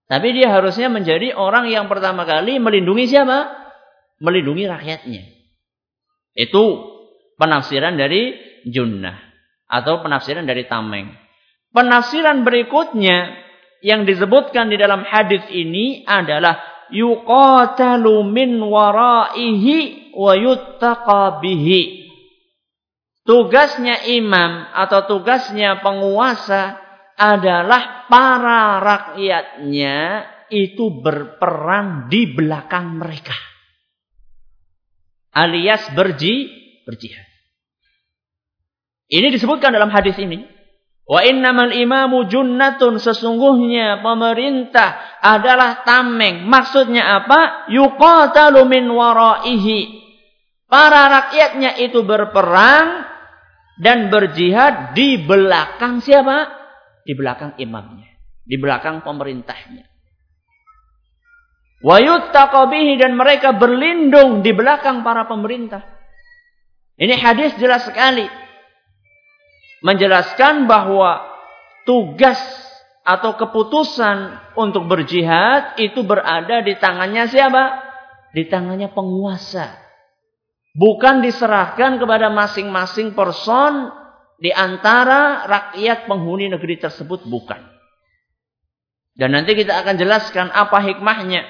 Tapi dia harusnya menjadi orang yang pertama kali melindungi siapa? Melindungi rakyatnya. Itu penafsiran dari junnah. Atau penafsiran dari tameng. Penafsiran berikutnya yang disebutkan di dalam hadis ini adalah yuqatalu min waraihi wa yuttaqa bihi. Tugasnya imam atau tugasnya penguasa adalah para rakyatnya itu berperang di belakang mereka. Alias berji, berjihad. Ini disebutkan dalam hadis ini. Wa innamal imamu junnatun sesungguhnya pemerintah adalah tameng. Maksudnya apa? Yuqatalu min waraihi. Para rakyatnya itu berperang dan berjihad di belakang siapa? Di belakang imamnya, di belakang pemerintahnya. Wayuttaqabihi dan mereka berlindung di belakang para pemerintah. Ini hadis jelas sekali menjelaskan bahwa tugas atau keputusan untuk berjihad itu berada di tangannya siapa? Di tangannya penguasa. Bukan diserahkan kepada masing-masing person di antara rakyat penghuni negeri tersebut. Bukan. Dan nanti kita akan jelaskan apa hikmahnya.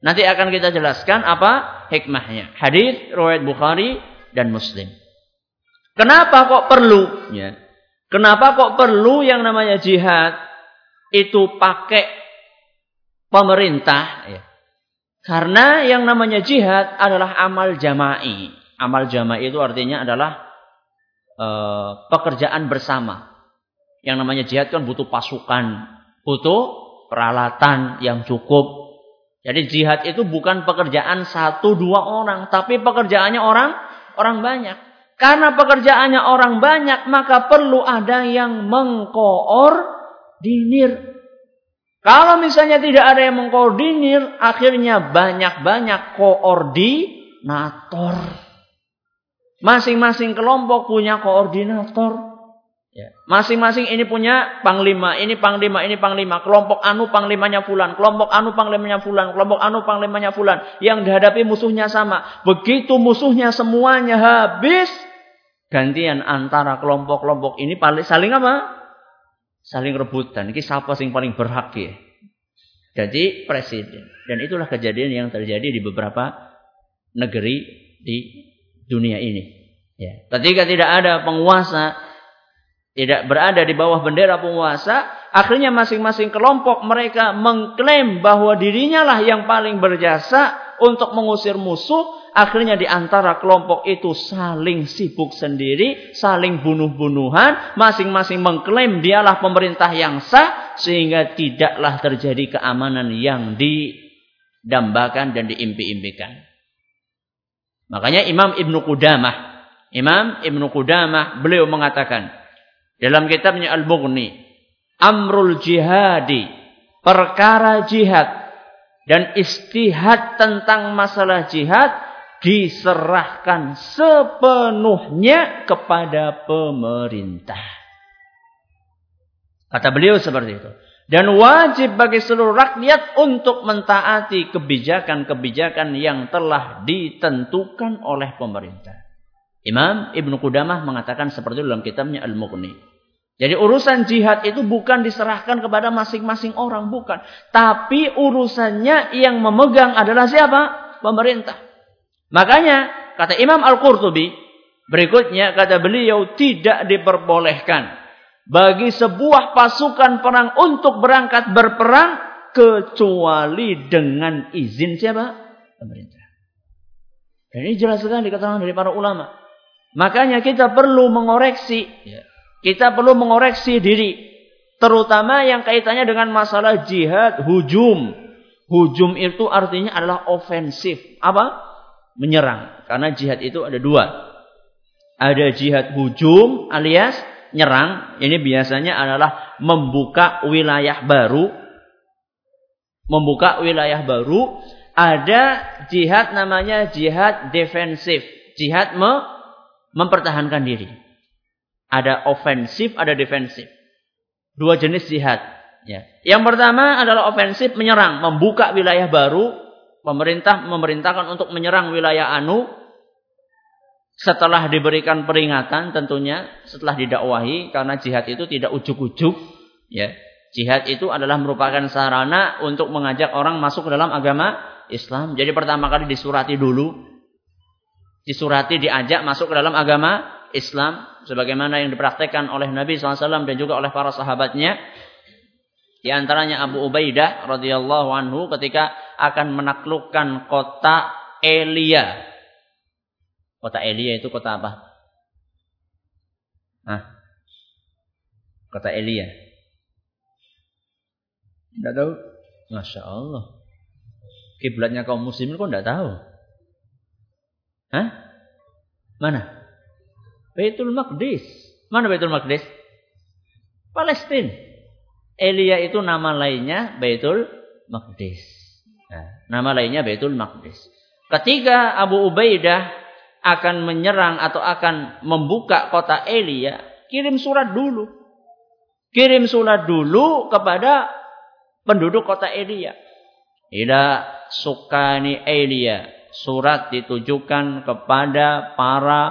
Nanti akan kita jelaskan apa hikmahnya. Hadis riwayat Bukhari dan Muslim. Kenapa kok perlu? Ya. Kenapa kok perlu yang namanya jihad itu pakai pemerintah? Ya. Karena yang namanya jihad adalah amal jama'i. Amal jama'i itu artinya adalah e, pekerjaan bersama. Yang namanya jihad kan butuh pasukan, butuh peralatan yang cukup. Jadi jihad itu bukan pekerjaan satu dua orang, tapi pekerjaannya orang orang banyak. Karena pekerjaannya orang banyak, maka perlu ada yang mengkoordinir kalau misalnya tidak ada yang mengkoordinir, akhirnya banyak-banyak koordinator. Masing-masing kelompok punya koordinator. Ya. Masing-masing ini punya panglima, ini panglima, ini panglima. Kelompok anu panglimanya fulan, kelompok anu panglimanya fulan, kelompok anu panglimanya fulan. Yang dihadapi musuhnya sama. Begitu musuhnya semuanya habis, gantian antara kelompok-kelompok ini saling apa? saling rebutan. Ini siapa yang paling berhak ya? Jadi presiden. Dan itulah kejadian yang terjadi di beberapa negeri di dunia ini. Ya. Ketika tidak ada penguasa, tidak berada di bawah bendera penguasa, akhirnya masing-masing kelompok mereka mengklaim bahwa dirinya lah yang paling berjasa untuk mengusir musuh Akhirnya di antara kelompok itu saling sibuk sendiri, saling bunuh-bunuhan, masing-masing mengklaim dialah pemerintah yang sah sehingga tidaklah terjadi keamanan yang didambakan dan diimpi-impikan. Makanya Imam Ibnu Qudamah, Imam Ibnu Qudamah beliau mengatakan dalam kitabnya Al-Mughni, amrul jihadi, perkara jihad dan istihad tentang masalah jihad diserahkan sepenuhnya kepada pemerintah. Kata beliau seperti itu. Dan wajib bagi seluruh rakyat untuk mentaati kebijakan-kebijakan yang telah ditentukan oleh pemerintah. Imam Ibn Qudamah mengatakan seperti dalam kitabnya Al-Mughni. Jadi urusan jihad itu bukan diserahkan kepada masing-masing orang, bukan. Tapi urusannya yang memegang adalah siapa? Pemerintah. Makanya kata Imam Al-Qurtubi Berikutnya kata beliau tidak diperbolehkan bagi sebuah pasukan perang untuk berangkat berperang kecuali dengan izin siapa? Pemerintah. Dan ini jelas sekali keterangan dari para ulama. Makanya kita perlu mengoreksi. Ya. Kita perlu mengoreksi diri. Terutama yang kaitannya dengan masalah jihad, hujum. Hujum itu artinya adalah ofensif. Apa? Menyerang. Karena jihad itu ada dua. Ada jihad hujum alias nyerang. Ini biasanya adalah membuka wilayah baru. Membuka wilayah baru. Ada jihad namanya jihad defensif. Jihad me mempertahankan diri. Ada ofensif, ada defensif. Dua jenis jihad. Ya. Yang pertama adalah ofensif menyerang, membuka wilayah baru. Pemerintah memerintahkan untuk menyerang wilayah anu setelah diberikan peringatan tentunya setelah didakwahi karena jihad itu tidak ujuk-ujuk ya jihad itu adalah merupakan sarana untuk mengajak orang masuk ke dalam agama Islam jadi pertama kali disurati dulu disurati diajak masuk ke dalam agama Islam sebagaimana yang dipraktekkan oleh Nabi SAW dan juga oleh para sahabatnya di antaranya Abu Ubaidah radhiyallahu anhu ketika akan menaklukkan kota Elia Kota Elia itu kota apa? Hah? Kota Elia. Tidak tahu? Masya Allah. Kiblatnya kaum muslimin kok tidak tahu? Hah? Mana? Baitul Maqdis. Mana Baitul Maqdis? Palestina. Elia itu nama lainnya Baitul Maqdis. Nah, nama lainnya Baitul Maqdis. Ketika Abu Ubaidah akan menyerang atau akan membuka kota Elia, kirim surat dulu. Kirim surat dulu kepada penduduk kota Elia. Ila sukani Elia. Surat ditujukan kepada para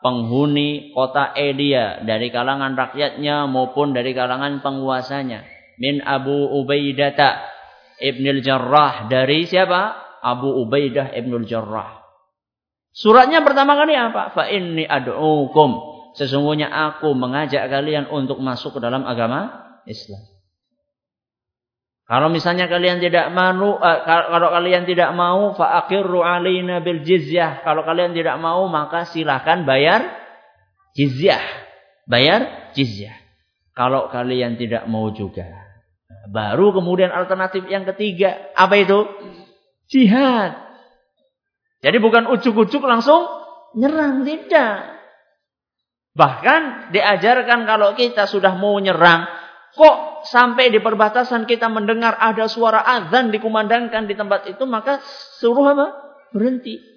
penghuni kota Elia. Dari kalangan rakyatnya maupun dari kalangan penguasanya. Min Abu Ubaidata Ibnul Jarrah. Dari siapa? Abu Ubaidah Ibnul Jarrah. Suratnya pertama kali apa? Fa inni ad'ukum. Sesungguhnya aku mengajak kalian untuk masuk ke dalam agama Islam. Kalau misalnya kalian tidak mau, uh, kalau kalian tidak mau, fa'akirru alaina bil jizyah. Kalau kalian tidak mau, maka silahkan bayar jizyah. Bayar jizyah. Kalau kalian tidak mau juga. Baru kemudian alternatif yang ketiga. Apa itu? Jihad. Jadi bukan ujuk-ujuk langsung nyerang, tidak. Bahkan diajarkan kalau kita sudah mau nyerang, kok sampai di perbatasan kita mendengar ada suara azan dikumandangkan di tempat itu, maka suruh apa? Berhenti.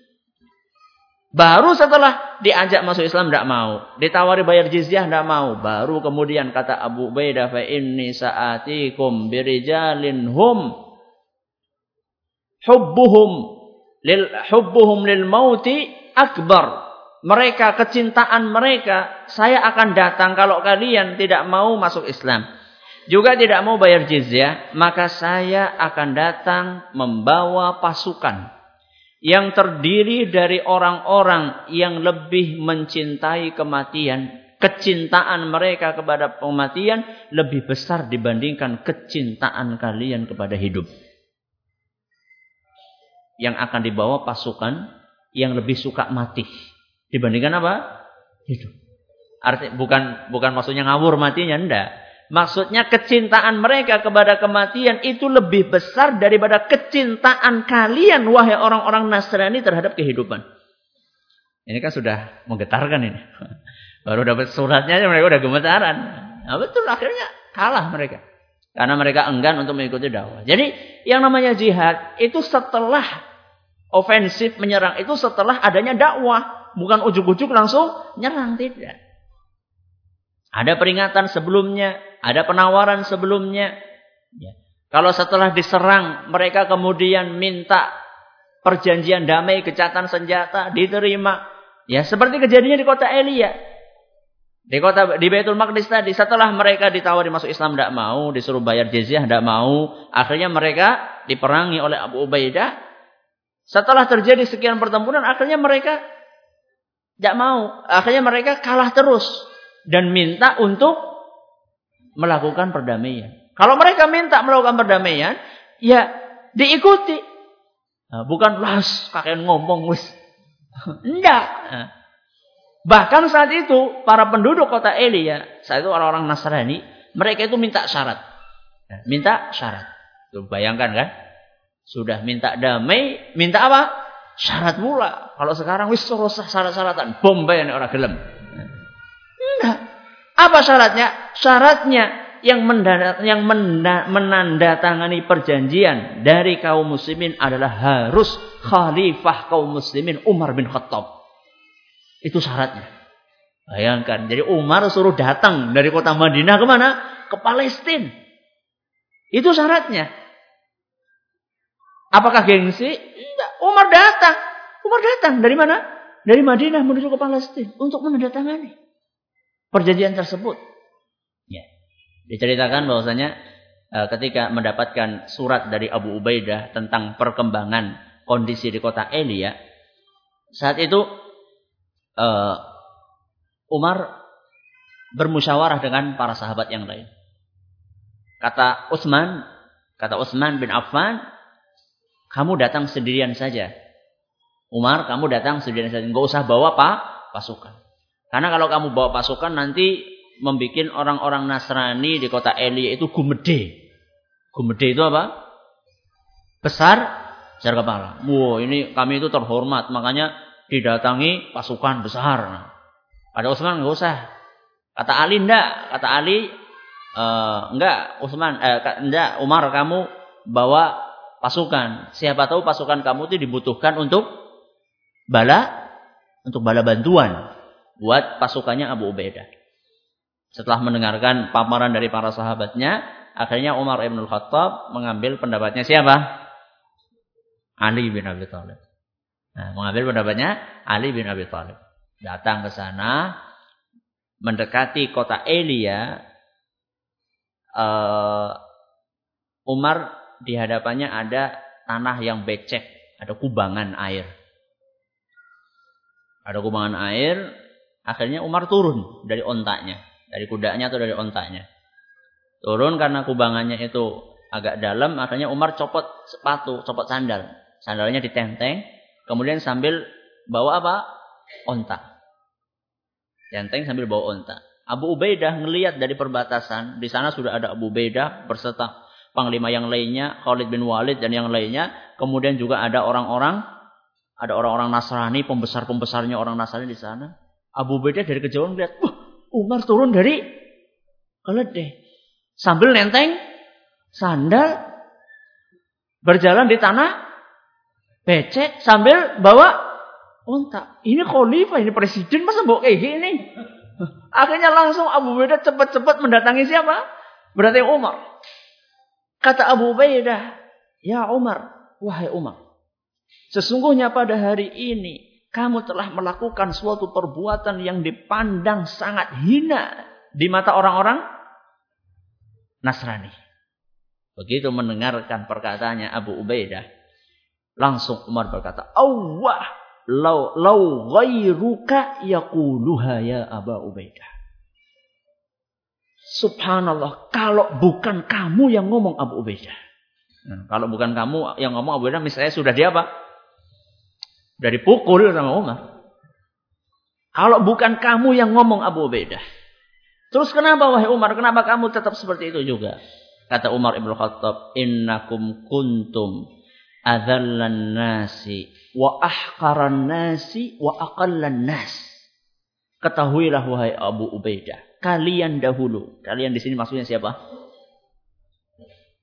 Baru setelah diajak masuk Islam tidak mau. Ditawari bayar jizyah tidak mau. Baru kemudian kata Abu Ubaidah fa inni sa'atikum birijalin hum hubbuhum lil hubbuhum lil mauti akbar. Mereka kecintaan mereka saya akan datang kalau kalian tidak mau masuk Islam. Juga tidak mau bayar jizyah, maka saya akan datang membawa pasukan yang terdiri dari orang-orang yang lebih mencintai kematian. Kecintaan mereka kepada kematian lebih besar dibandingkan kecintaan kalian kepada hidup yang akan dibawa pasukan yang lebih suka mati dibandingkan apa? Hidup. Arti bukan bukan maksudnya ngawur matinya ndak. Maksudnya kecintaan mereka kepada kematian itu lebih besar daripada kecintaan kalian wahai orang-orang Nasrani terhadap kehidupan. Ini kan sudah menggetarkan ini. Baru dapat suratnya mereka udah gemetaran. Nah, betul akhirnya kalah mereka. Karena mereka enggan untuk mengikuti dakwah. Jadi yang namanya jihad itu setelah ofensif menyerang itu setelah adanya dakwah. Bukan ujuk-ujuk langsung nyerang. Tidak. Ada peringatan sebelumnya. Ada penawaran sebelumnya. Ya. Kalau setelah diserang mereka kemudian minta perjanjian damai kecatan senjata diterima. Ya seperti kejadiannya di kota Elia. Di kota di Baitul Maqdis tadi setelah mereka ditawari masuk Islam tidak mau, disuruh bayar jizyah tidak mau, akhirnya mereka diperangi oleh Abu Ubaidah. Setelah terjadi sekian pertempuran, akhirnya mereka Tidak mau. Akhirnya mereka kalah terus. Dan minta untuk melakukan perdamaian. Kalau mereka minta melakukan perdamaian, ya diikuti. Nah, bukan las kakek ngomong wis. Enggak. Nah. Bahkan saat itu para penduduk kota Elia, saat itu orang-orang Nasrani, mereka itu minta syarat. Nah, minta syarat. Tuh, bayangkan kan? Sudah minta damai, minta apa? Syarat pula. Kalau sekarang wis syarat-syaratan. Bom bayar orang gelem. Apa syaratnya? Syaratnya yang, yang menandatangani perjanjian dari kaum muslimin adalah harus khalifah kaum muslimin Umar bin Khattab. Itu syaratnya. Bayangkan. Jadi Umar suruh datang dari kota Madinah ke mana? Ke Palestina. Itu syaratnya. Apakah gengsi? Enggak. Umar datang. Umar datang dari mana? Dari Madinah menuju ke Palestina untuk menandatangani perjanjian tersebut. Ya. Diceritakan bahwasanya uh, ketika mendapatkan surat dari Abu Ubaidah tentang perkembangan kondisi di kota Elia, saat itu uh, Umar bermusyawarah dengan para sahabat yang lain. Kata Utsman, kata Utsman bin Affan, kamu datang sendirian saja. Umar, kamu datang sendirian saja. Enggak usah bawa apa? Pasukan. Karena kalau kamu bawa pasukan nanti membuat orang-orang Nasrani di kota Elia itu gumede. Gumede itu apa? Besar, besar kepala. Wow, ini kami itu terhormat. Makanya didatangi pasukan besar. Ada Utsman enggak usah. Kata Ali enggak. Kata Ali, uh, enggak. Utsman, eh, enggak. Umar kamu bawa pasukan. Siapa tahu pasukan kamu itu dibutuhkan untuk bala, untuk bala bantuan buat pasukannya Abu Ubaidah. Setelah mendengarkan paparan dari para sahabatnya, akhirnya Umar ibn Khattab mengambil pendapatnya siapa? Ali bin Abi Thalib. Nah, mengambil pendapatnya Ali bin Abi Thalib. Datang ke sana, mendekati kota Elia, uh, Umar di hadapannya ada tanah yang becek, ada kubangan air. Ada kubangan air, akhirnya Umar turun dari ontaknya, dari kudanya atau dari ontaknya. Turun karena kubangannya itu agak dalam, akhirnya Umar copot sepatu, copot sandal. Sandalnya ditenteng, kemudian sambil bawa apa? Ontak. Tenteng sambil bawa ontak. Abu Ubaidah ngelihat dari perbatasan, di sana sudah ada Abu Ubaidah berserta panglima yang lainnya, Khalid bin Walid dan yang lainnya. Kemudian juga ada orang-orang, ada orang-orang Nasrani, pembesar-pembesarnya orang Nasrani di sana. Abu Beda dari kejauhan melihat, wah Umar turun dari keledai. Sambil nenteng sandal, berjalan di tanah, becek sambil bawa unta. Ini khalifah, ini presiden, masa bawa kayak gini? Akhirnya langsung Abu Beda cepat-cepat mendatangi siapa? Berarti Umar. Kata Abu Ubaidah, "Ya Umar, wahai Umar, sesungguhnya pada hari ini kamu telah melakukan suatu perbuatan yang dipandang sangat hina di mata orang-orang Nasrani." Begitu mendengarkan perkataannya Abu Ubaidah, langsung Umar berkata, "Allah, lau lau ghairuka yaquluha ya Abu Ubaidah." Subhanallah, kalau bukan kamu yang ngomong Abu Ubaidah. Nah, kalau bukan kamu yang ngomong Abu Ubaidah, misalnya sudah dia apa? Sudah dipukul sama Umar. Kalau bukan kamu yang ngomong Abu Ubaidah. Terus kenapa wahai Umar? Kenapa kamu tetap seperti itu juga? Kata Umar Ibn Khattab, Innakum kuntum adhallan nasi wa ahqaran nasi wa aqallan nas. Ketahuilah wahai Abu Ubaidah kalian dahulu. Kalian di sini maksudnya siapa?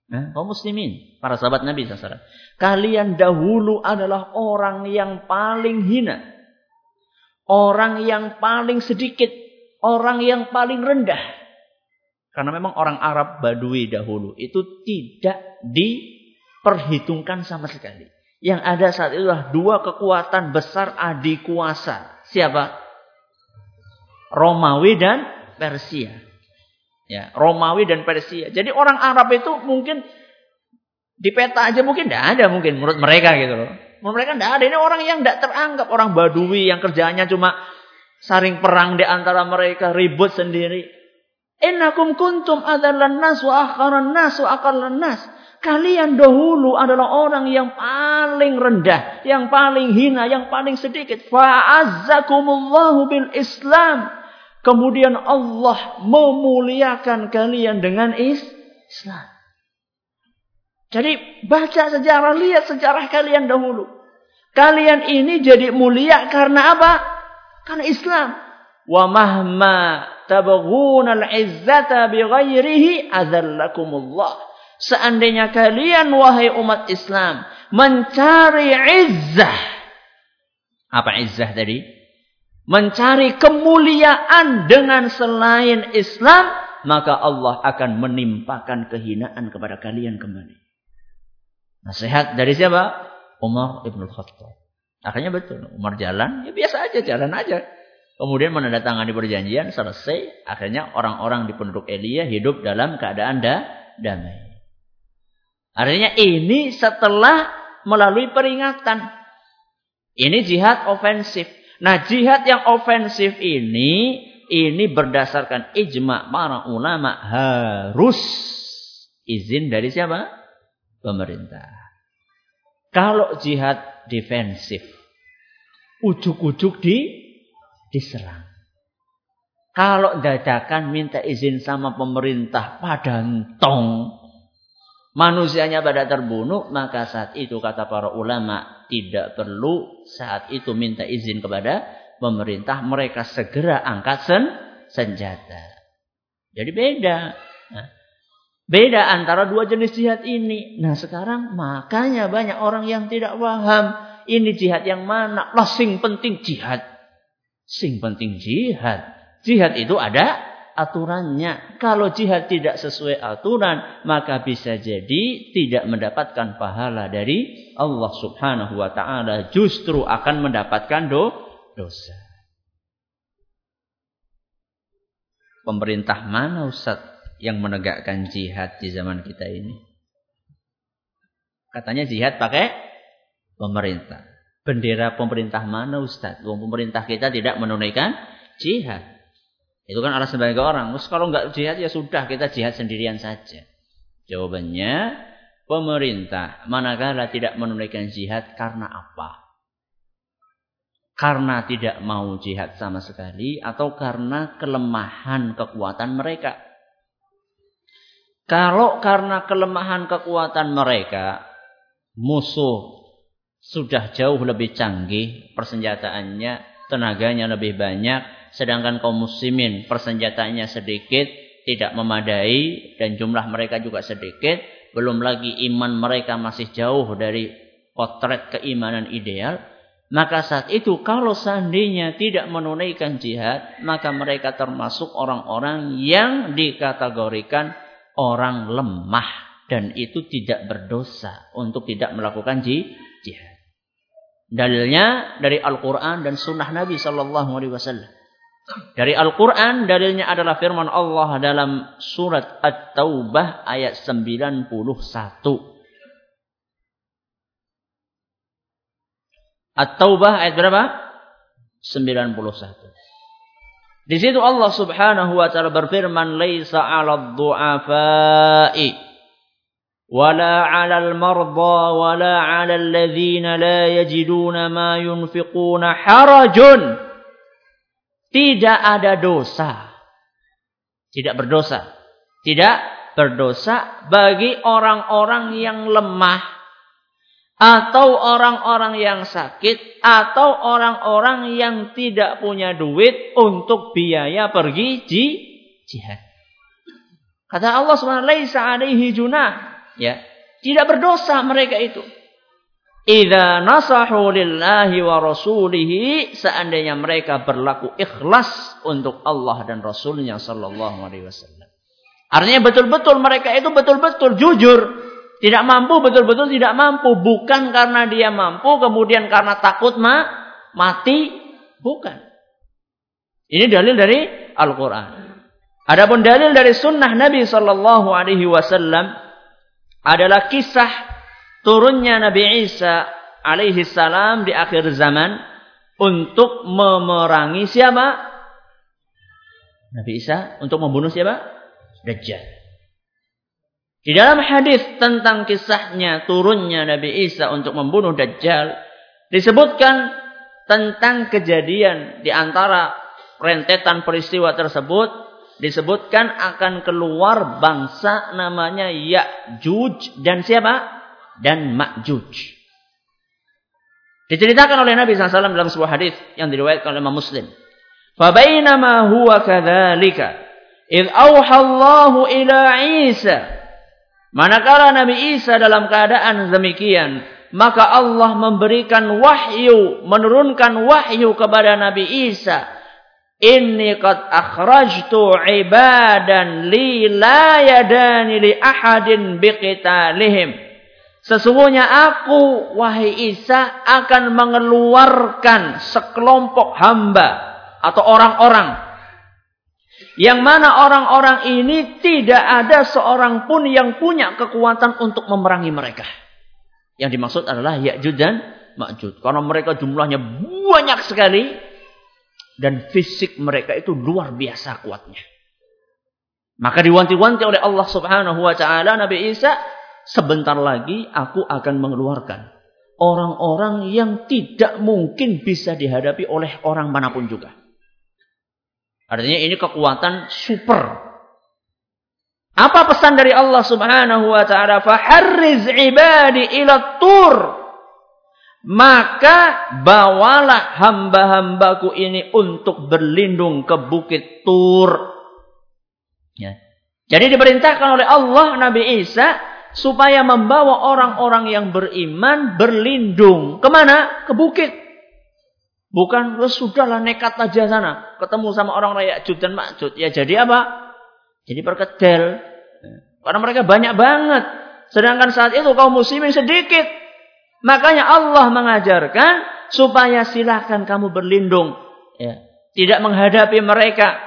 Kaum muslimin, para sahabat Nabi SAW. Kalian dahulu adalah orang yang paling hina. Orang yang paling sedikit. Orang yang paling rendah. Karena memang orang Arab Badui dahulu itu tidak diperhitungkan sama sekali. Yang ada saat itu adalah dua kekuatan besar adik kuasa. Siapa? Romawi dan Persia. Ya, Romawi dan Persia. Jadi orang Arab itu mungkin di peta aja mungkin tidak ada mungkin menurut mereka gitu loh. Menurut mereka tidak ada. Ini orang yang tidak teranggap. Orang Badui yang kerjanya cuma Saring perang di antara mereka, ribut sendiri. Innakum kuntum adalan nas wa akharan nas wa nas. Kalian dahulu adalah orang yang paling rendah, yang paling hina, yang paling sedikit. Fa'azzakumullahu bil Islam. Kemudian Allah memuliakan kalian dengan Islam. Jadi baca sejarah, lihat sejarah kalian dahulu. Kalian ini jadi mulia karena apa? Karena Islam. Wa mahma tabghuna al-izzata bighairihi adzallakumullah. Seandainya kalian wahai umat Islam mencari izzah. Apa izzah tadi? Mencari kemuliaan dengan selain Islam, maka Allah akan menimpakan kehinaan kepada kalian kembali. Nasihat dari siapa? Umar ibn Khattab. Akhirnya betul. Umar jalan, ya biasa aja, jalan aja. Kemudian menandatangani perjanjian, selesai. Akhirnya orang-orang di penduduk Elia hidup dalam keadaan da damai. Artinya ini setelah melalui peringatan. Ini jihad ofensif. Nah jihad yang ofensif ini, ini berdasarkan ijma para ulama harus izin dari siapa? Pemerintah. Kalau jihad defensif, ujuk-ujuk di diserang. Kalau dadakan minta izin sama pemerintah pada tong manusianya pada terbunuh, maka saat itu kata para ulama tidak perlu saat itu minta izin kepada pemerintah, mereka segera angkat sen senjata. Jadi beda. Nah, beda antara dua jenis jihad ini. Nah sekarang makanya banyak orang yang tidak paham ini jihad yang mana. Lah sing penting jihad. Sing penting jihad. Jihad itu ada aturannya. Kalau jihad tidak sesuai aturan, maka bisa jadi tidak mendapatkan pahala dari Allah Subhanahu wa taala, justru akan mendapatkan do dosa. Pemerintah mana Ustaz yang menegakkan jihad di zaman kita ini? Katanya jihad pakai pemerintah. Bendera pemerintah mana Ustaz? Wong pemerintah kita tidak menunaikan jihad. Itu kan alasan sebagai orang. Terus kalau nggak jihad ya sudah kita jihad sendirian saja. Jawabannya pemerintah manakala tidak menunaikan jihad karena apa? Karena tidak mau jihad sama sekali atau karena kelemahan kekuatan mereka. Kalau karena kelemahan kekuatan mereka, musuh sudah jauh lebih canggih persenjataannya, tenaganya lebih banyak, sedangkan kaum muslimin persenjataannya sedikit, tidak memadai dan jumlah mereka juga sedikit, belum lagi iman mereka masih jauh dari potret keimanan ideal, maka saat itu kalau seandainya tidak menunaikan jihad, maka mereka termasuk orang-orang yang dikategorikan orang lemah dan itu tidak berdosa untuk tidak melakukan jihad. Dalilnya dari Al-Quran dan Sunnah Nabi Sallallahu Alaihi Wasallam. Dari Al-Quran dalilnya adalah firman Allah dalam surat At-Taubah ayat 91. At-Taubah ayat berapa? 91. Di situ Allah Subhanahu wa taala berfirman, "Laisa 'alad du'afa'i wala 'alal marda wala 'alal ladzina la yajiduna ma yunfiquna harajun." Tidak ada dosa. Tidak berdosa. Tidak berdosa bagi orang-orang yang lemah. Atau orang-orang yang sakit. Atau orang-orang yang tidak punya duit untuk biaya pergi jihad. Kata Allah junah. Ya. Tidak berdosa mereka itu. Idza nasahu lillahi wa rasulihi seandainya mereka berlaku ikhlas untuk Allah dan Rasulnya sallallahu alaihi wasallam. Artinya betul-betul mereka itu betul-betul jujur. Tidak mampu, betul-betul tidak mampu. Bukan karena dia mampu, kemudian karena takut ma mati. Bukan. Ini dalil dari Al-Quran. Adapun dalil dari sunnah Nabi Sallallahu Alaihi Wasallam adalah kisah turunnya Nabi Isa alaihi salam di akhir zaman untuk memerangi siapa? Nabi Isa untuk membunuh siapa? Dajjal. Di dalam hadis tentang kisahnya turunnya Nabi Isa untuk membunuh Dajjal disebutkan tentang kejadian di antara rentetan peristiwa tersebut disebutkan akan keluar bangsa namanya Ya'juj dan siapa? Dan Ma'juj. Diceritakan oleh Nabi SAW dalam sebuah hadis yang diriwayatkan oleh Imam Muslim. Fabainama huwa kadzalika id auhallahu ila Isa. Manakala Nabi Isa dalam keadaan demikian, maka Allah memberikan wahyu, menurunkan wahyu kepada Nabi Isa. Inni qad akhrajtu ibadan li la yadani li ahadin biqitalihim. Sesungguhnya aku, wahai Isa, akan mengeluarkan sekelompok hamba atau orang-orang. Yang mana orang-orang ini tidak ada seorang pun yang punya kekuatan untuk memerangi mereka. Yang dimaksud adalah Ya'jud dan Ma'jud. Karena mereka jumlahnya banyak sekali. Dan fisik mereka itu luar biasa kuatnya. Maka diwanti-wanti oleh Allah subhanahu wa ta'ala Nabi Isa sebentar lagi aku akan mengeluarkan orang-orang yang tidak mungkin bisa dihadapi oleh orang mana pun juga. Artinya ini kekuatan super. Apa pesan dari Allah Subhanahu wa taala? Faharriz ibadi ila tur. Maka bawalah hamba-hambaku ini untuk berlindung ke bukit Tur. Ya. Jadi diperintahkan oleh Allah Nabi Isa supaya membawa orang-orang yang beriman berlindung. Ke mana? Ke bukit. Bukan, sudahlah nekat aja sana. Ketemu sama orang raya Jud dan Makjud. Ya jadi apa? Jadi perkedel. Karena mereka banyak banget. Sedangkan saat itu kaum muslimin sedikit. Makanya Allah mengajarkan supaya silahkan kamu berlindung. Ya. Tidak menghadapi mereka.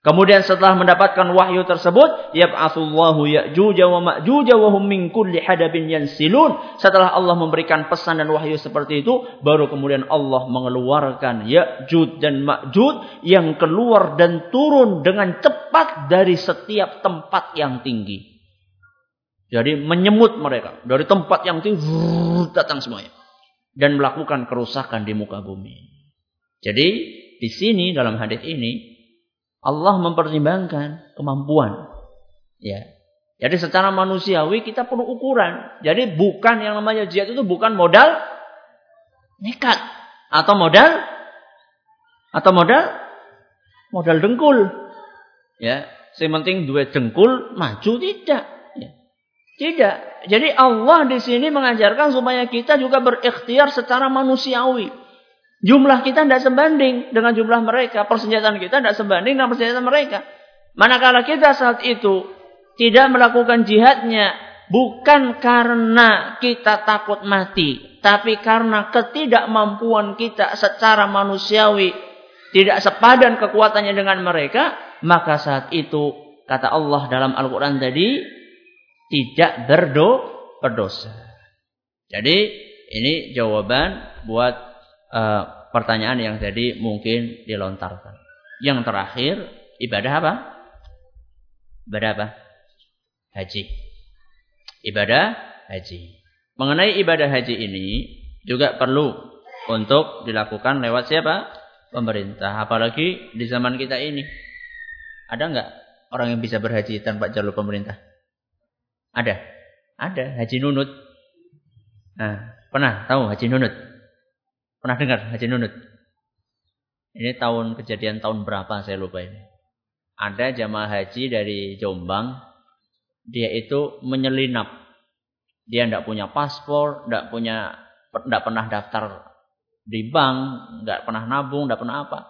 Kemudian setelah mendapatkan wahyu tersebut, yab'atsullahu ya'juj wa ma'juj wa hum min kulli hadabin yansilun. Setelah Allah memberikan pesan dan wahyu seperti itu, baru kemudian Allah mengeluarkan Ya'juj dan Ma'juj yang keluar dan turun dengan cepat dari setiap tempat yang tinggi. Jadi menyemut mereka dari tempat yang tinggi datang semuanya dan melakukan kerusakan di muka bumi. Jadi di sini dalam hadis ini Allah mempertimbangkan kemampuan. Ya. Jadi secara manusiawi kita perlu ukuran. Jadi bukan yang namanya jihad itu bukan modal nekat atau modal atau modal modal dengkul. Ya, yang penting dua dengkul maju tidak. Tidak. Jadi Allah di sini mengajarkan supaya kita juga berikhtiar secara manusiawi. Jumlah kita tidak sebanding dengan jumlah mereka. Persenjataan kita tidak sebanding dengan persenjataan mereka. Manakala kita saat itu tidak melakukan jihadnya bukan karena kita takut mati, tapi karena ketidakmampuan kita secara manusiawi tidak sepadan kekuatannya dengan mereka, maka saat itu kata Allah dalam Al-Qur'an tadi tidak berdo berdosa. Jadi ini jawaban buat uh, pertanyaan yang tadi mungkin dilontarkan. Yang terakhir, ibadah apa? Ibadah apa? Haji. Ibadah haji. Mengenai ibadah haji ini juga perlu untuk dilakukan lewat siapa? Pemerintah. Apalagi di zaman kita ini. Ada nggak orang yang bisa berhaji tanpa jalur pemerintah? Ada. Ada. Haji nunut. Nah, pernah tahu haji nunut? Pernah dengar Haji Nunut? Ini tahun kejadian tahun berapa saya lupa ini. Ada jamaah haji dari Jombang. Dia itu menyelinap. Dia tidak punya paspor, tidak punya, tidak pernah daftar di bank, tidak pernah nabung, tidak pernah apa.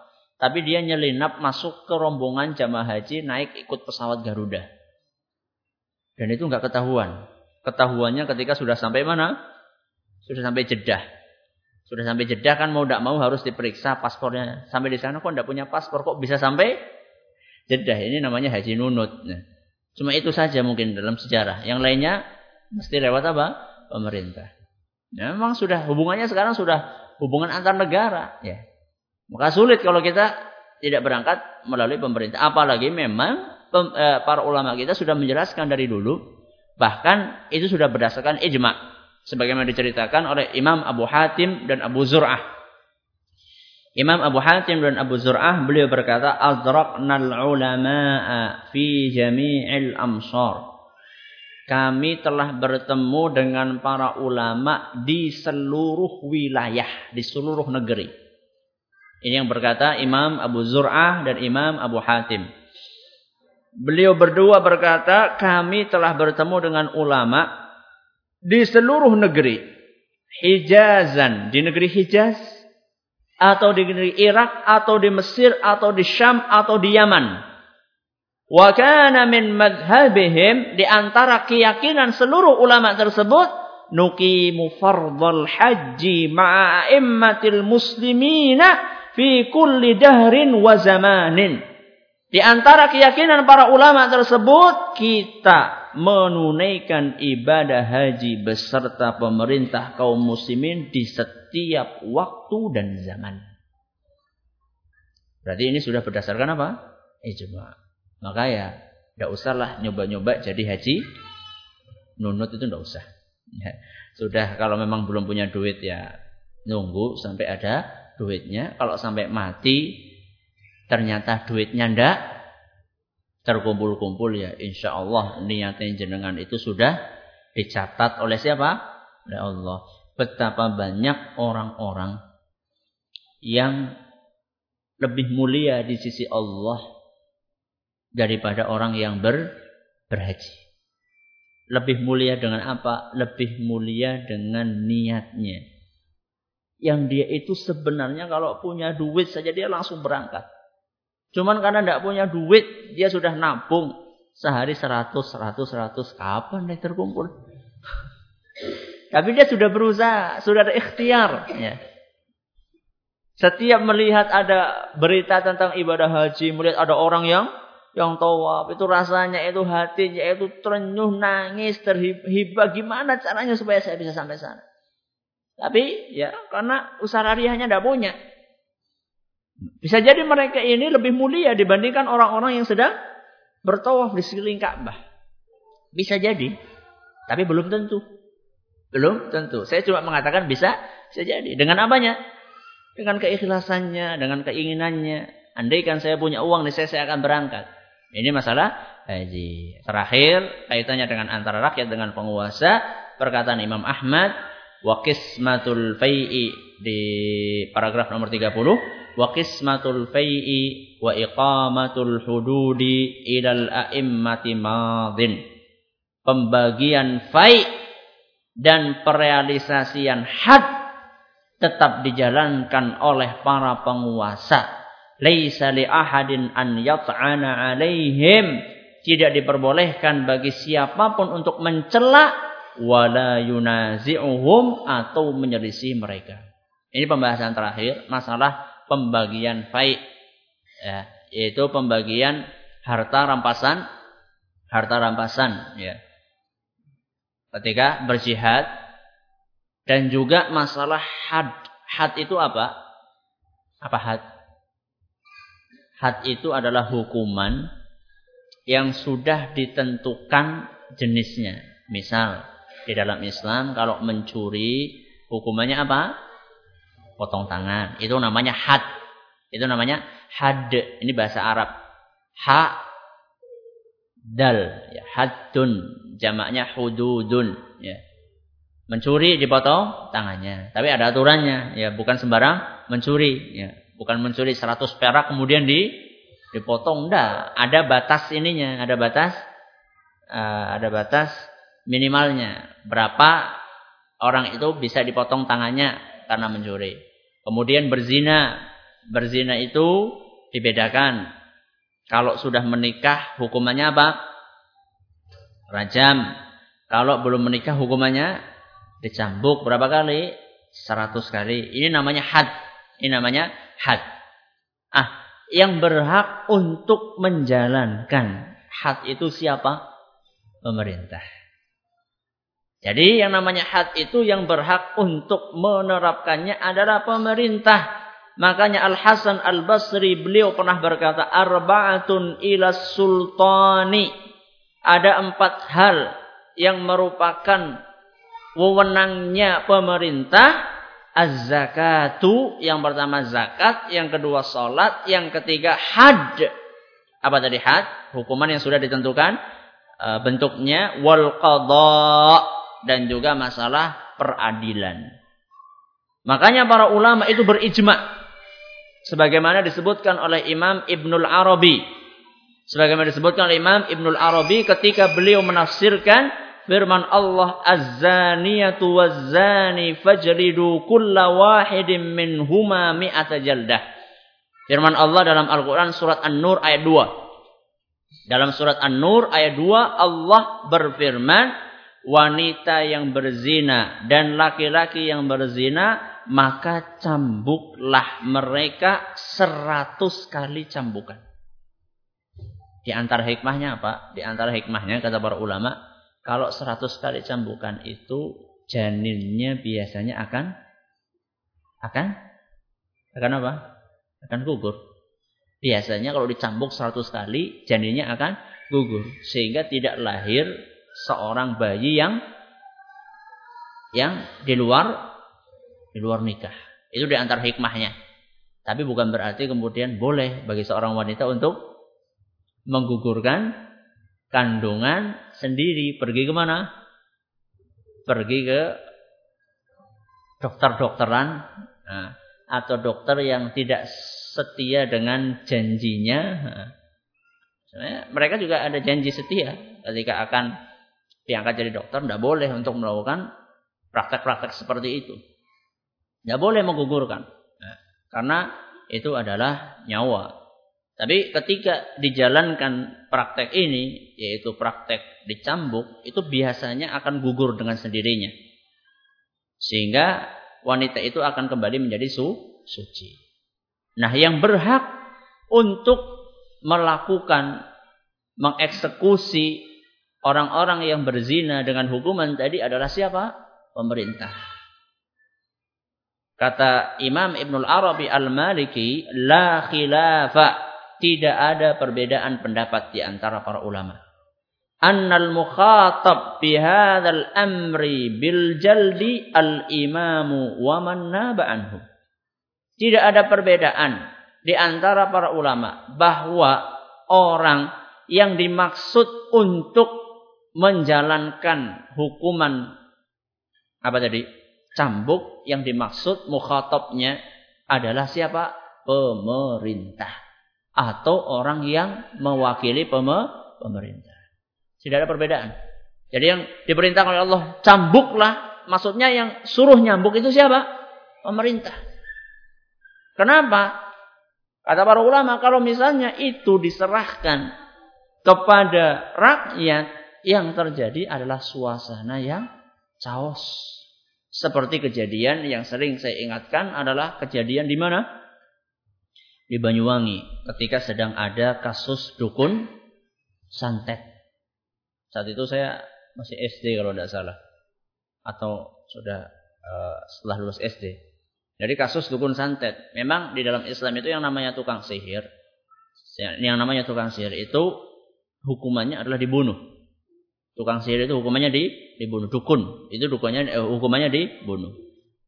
Tapi dia nyelinap masuk ke rombongan jamaah haji naik ikut pesawat Garuda. Dan itu nggak ketahuan. Ketahuannya ketika sudah sampai mana? Sudah sampai Jeddah. Sudah sampai Jeddah kan mau tidak mau harus diperiksa paspornya. Sampai di sana kok tidak punya paspor kok bisa sampai Jeddah. Ini namanya haji nunut. Cuma itu saja mungkin dalam sejarah. Yang lainnya mesti lewat apa? Pemerintah. Ya, memang sudah hubungannya sekarang sudah hubungan antar negara. Ya. Maka sulit kalau kita tidak berangkat melalui pemerintah. Apalagi memang para ulama kita sudah menjelaskan dari dulu. Bahkan itu sudah berdasarkan ijma. Sebagaimana diceritakan oleh Imam Abu Hatim dan Abu Zur'ah. Imam Abu Hatim dan Abu Zur'ah beliau berkata, "Azraqnal ulama'a fi jami'il amsar." Kami telah bertemu dengan para ulama di seluruh wilayah, di seluruh negeri. Ini yang berkata Imam Abu Zur'ah dan Imam Abu Hatim. Beliau berdua berkata, kami telah bertemu dengan ulama di seluruh negeri. Hijazan, di negeri Hijaz, atau di negeri Irak, atau di Mesir, atau di Syam, atau di Yaman. Wa kana min madhabihim, di antara keyakinan seluruh ulama tersebut, nuqimu fardal haji ma'a'immatil muslimina fi kulli dahrin wa zamanin. Di antara keyakinan para ulama tersebut, kita menunaikan ibadah haji beserta pemerintah kaum muslimin di setiap waktu dan zaman. Berarti ini sudah berdasarkan apa? Ijma. Maka ya, tidak usahlah nyoba-nyoba jadi haji. Nunut itu tidak usah. Ya. Sudah kalau memang belum punya duit ya nunggu sampai ada duitnya. Kalau sampai mati ternyata duitnya ndak terkumpul-kumpul ya insya Allah niatnya jenengan itu sudah dicatat oleh siapa? Oleh Allah. Betapa banyak orang-orang yang lebih mulia di sisi Allah daripada orang yang ber, berhaji. Lebih mulia dengan apa? Lebih mulia dengan niatnya yang dia itu sebenarnya kalau punya duit saja dia langsung berangkat. Cuman karena tidak punya duit, dia sudah nabung sehari seratus, seratus, seratus. Kapan dia terkumpul? Tapi dia sudah berusaha, sudah ada ikhtiar. Ya. Setiap melihat ada berita tentang ibadah haji, melihat ada orang yang yang tawaf, itu rasanya itu hatinya itu terenyuh, nangis, terhibah. Gimana caranya supaya saya bisa sampai sana? Tapi ya karena usaha riahnya tidak punya. Bisa jadi mereka ini lebih mulia dibandingkan orang-orang yang sedang bertawaf di sekeliling Ka'bah. Bisa jadi. Tapi belum tentu. Belum tentu. Saya cuma mengatakan bisa, bisa jadi. Dengan apanya? Dengan keikhlasannya, dengan keinginannya. Andaikan saya punya uang nih, saya, akan berangkat. Ini masalah haji. Terakhir, kaitannya dengan antara rakyat dengan penguasa. Perkataan Imam Ahmad, wa qismatul fai'i di paragraf nomor 30 wa qismatul fai'i wa iqamatul hududi ilal a'immati madin pembagian fai dan perealisasian had tetap dijalankan oleh para penguasa. Laisa li ahadin an yat'ana alaihim. Tidak diperbolehkan bagi siapa pun untuk mencela wala yunazi'uhum atau menyelisih mereka. Ini pembahasan terakhir masalah pembagian faid. Ya, yaitu pembagian harta rampasan harta rampasan ya. Ketika berjihad dan juga masalah had. Had itu apa? Apa had? Had itu adalah hukuman yang sudah ditentukan jenisnya. Misal di dalam Islam kalau mencuri hukumannya apa? Potong tangan. Itu namanya had. Itu namanya had. Ini bahasa Arab. Ha dal ya haddun jamaknya hududun ya. Mencuri dipotong tangannya. Tapi ada aturannya ya, bukan sembarang mencuri ya. Bukan mencuri 100 perak kemudian di dipotong enggak, ada batas ininya, ada batas uh, ada batas minimalnya berapa orang itu bisa dipotong tangannya karena mencuri. Kemudian berzina, berzina itu dibedakan. Kalau sudah menikah hukumannya apa? Rajam. Kalau belum menikah hukumannya dicambuk berapa kali? 100 kali. Ini namanya had. Ini namanya had. Ah, yang berhak untuk menjalankan had itu siapa? Pemerintah. Jadi yang namanya had itu yang berhak untuk menerapkannya adalah pemerintah. Makanya Al-Hasan Al-Basri beliau pernah berkata, Arba'atun ila sultani. Ada empat hal yang merupakan wewenangnya pemerintah. Az-zakatu, yang pertama zakat, yang kedua salat, yang ketiga had. Apa tadi had? Hukuman yang sudah ditentukan e, bentuknya wal qadha dan juga masalah peradilan. Makanya para ulama itu berijma sebagaimana disebutkan oleh Imam Ibnul Arabi. Sebagaimana disebutkan oleh Imam Ibnul Arabi ketika beliau menafsirkan firman Allah Az-zaniyatu waz-zani fajlidu kulla wahidin minhuma mi'ata jaldah. Firman Allah dalam Al-Qur'an surat An-Nur ayat 2. Dalam surat An-Nur ayat 2 Allah berfirman wanita yang berzina dan laki-laki yang berzina maka cambuklah mereka seratus kali cambukan. Di antara hikmahnya apa? Di antara hikmahnya kata para ulama, kalau seratus kali cambukan itu janinnya biasanya akan akan akan apa? Akan gugur. Biasanya kalau dicambuk seratus kali janinnya akan gugur sehingga tidak lahir seorang bayi yang yang di luar di luar nikah. Itu di antara hikmahnya. Tapi bukan berarti kemudian boleh bagi seorang wanita untuk menggugurkan kandungan sendiri. Pergi ke mana? Pergi ke dokter-dokteran nah, atau dokter yang tidak setia dengan janjinya. Nah, mereka juga ada janji setia ketika akan diangkat jadi dokter. Tidak boleh untuk melakukan praktek-praktek seperti itu. Tidak boleh menggugurkan. Nah, karena itu adalah nyawa. Tapi ketika dijalankan praktek ini, yaitu praktek dicambuk, itu biasanya akan gugur dengan sendirinya. Sehingga wanita itu akan kembali menjadi su suci. Nah yang berhak untuk melakukan, mengeksekusi orang-orang yang berzina dengan hukuman tadi adalah siapa? Pemerintah. Kata Imam Ibnul Arabi Al-Maliki, la khilafa. Tidak ada perbedaan pendapat di antara para ulama. Annal mukhatab bihadzal amri bil jaldi al-imamu wa man naba anhu. Tidak ada perbedaan di antara para ulama bahwa orang yang dimaksud untuk menjalankan hukuman apa tadi? cambuk yang dimaksud mukhatabnya adalah siapa? Pemerintah. Atau orang yang mewakili pemerintah. Tidak ada perbedaan. Jadi yang diperintahkan oleh Allah, cambuklah. Maksudnya yang suruh nyambuk itu siapa? Pemerintah. Kenapa? Kata para ulama, kalau misalnya itu diserahkan kepada rakyat, yang terjadi adalah suasana yang chaos. Seperti kejadian yang sering saya ingatkan adalah kejadian di mana? Di Banyuwangi. Ketika sedang ada kasus dukun santet. Saat itu saya masih SD kalau tidak salah. Atau sudah uh, setelah lulus SD. Jadi kasus dukun santet. Memang di dalam Islam itu yang namanya tukang sihir. Yang namanya tukang sihir itu hukumannya adalah dibunuh. Tukang sihir itu hukumannya di, dibunuh. Dukun itu dukunnya eh, hukumannya dibunuh.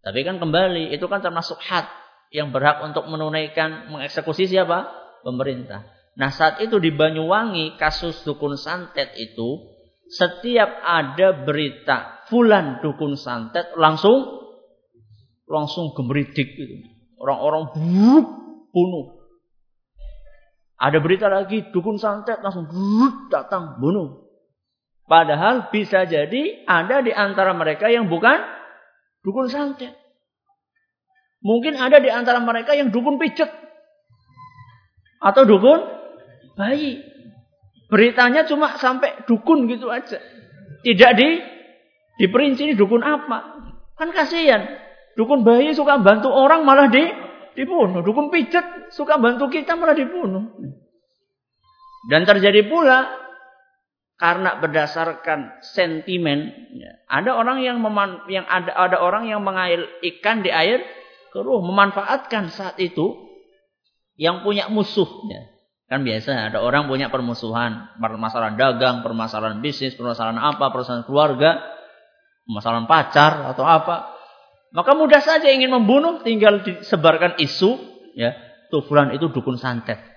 Tapi kan kembali itu kan termasuk had yang berhak untuk menunaikan mengeksekusi siapa? Pemerintah. Nah saat itu di Banyuwangi kasus dukun santet itu setiap ada berita fulan dukun santet langsung langsung gemeridik gitu. Orang-orang buruk bunuh. Ada berita lagi dukun santet langsung datang bunuh. Padahal bisa jadi ada di antara mereka yang bukan dukun santet. Mungkin ada di antara mereka yang dukun pijet. Atau dukun bayi. Beritanya cuma sampai dukun gitu aja. Tidak di diperinci ini dukun apa. Kan kasihan. Dukun bayi suka bantu orang malah di dibunuh. Dukun pijet suka bantu kita malah dibunuh. Dan terjadi pula karena berdasarkan sentimen. Ya. Ada orang yang meman, yang ada ada orang yang mengail ikan di air keruh, memanfaatkan saat itu yang punya musuh. Ya. Kan biasa ada orang punya permusuhan, permasalahan dagang, permasalahan bisnis, permasalahan apa, permasalahan keluarga, permasalahan pacar atau apa. Maka mudah saja ingin membunuh, tinggal disebarkan isu, ya, tuh itu dukun santet.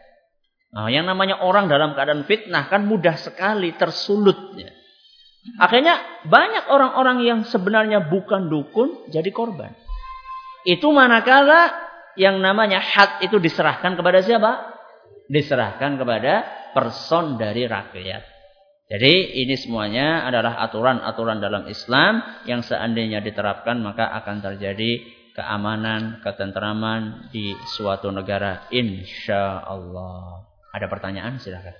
Nah, yang namanya orang dalam keadaan fitnah kan mudah sekali tersulut. Ya. Akhirnya banyak orang-orang yang sebenarnya bukan dukun jadi korban. Itu manakala yang namanya had itu diserahkan kepada siapa? Diserahkan kepada person dari rakyat. Jadi ini semuanya adalah aturan-aturan dalam Islam yang seandainya diterapkan maka akan terjadi keamanan, ketentraman di suatu negara insya Allah. Ada pertanyaan silahkan.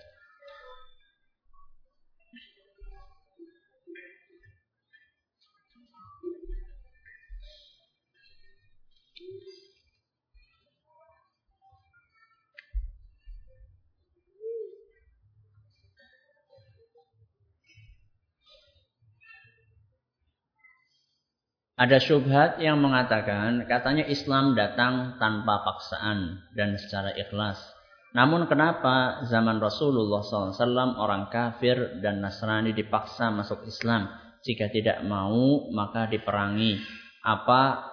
Ada syubhat yang mengatakan katanya Islam datang tanpa paksaan dan secara ikhlas. Namun kenapa zaman Rasulullah SAW orang kafir dan Nasrani dipaksa masuk Islam? Jika tidak mau maka diperangi. Apa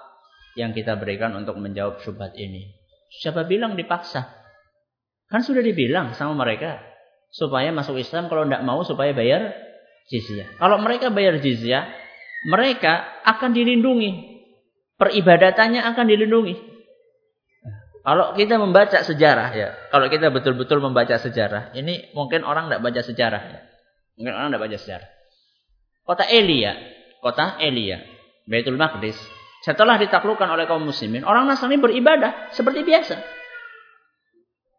yang kita berikan untuk menjawab syubhat ini? Siapa bilang dipaksa? Kan sudah dibilang sama mereka. Supaya masuk Islam kalau tidak mau supaya bayar jizyah. Kalau mereka bayar jizyah, mereka akan dilindungi. Peribadatannya akan dilindungi. Kalau kita membaca sejarah ya, kalau kita betul-betul membaca sejarah, ini mungkin orang tidak baca sejarah ya. Mungkin orang tidak baca sejarah. Kota Elia, kota Elia, Baitul Maqdis, setelah ditaklukkan oleh kaum muslimin, orang Nasrani beribadah seperti biasa.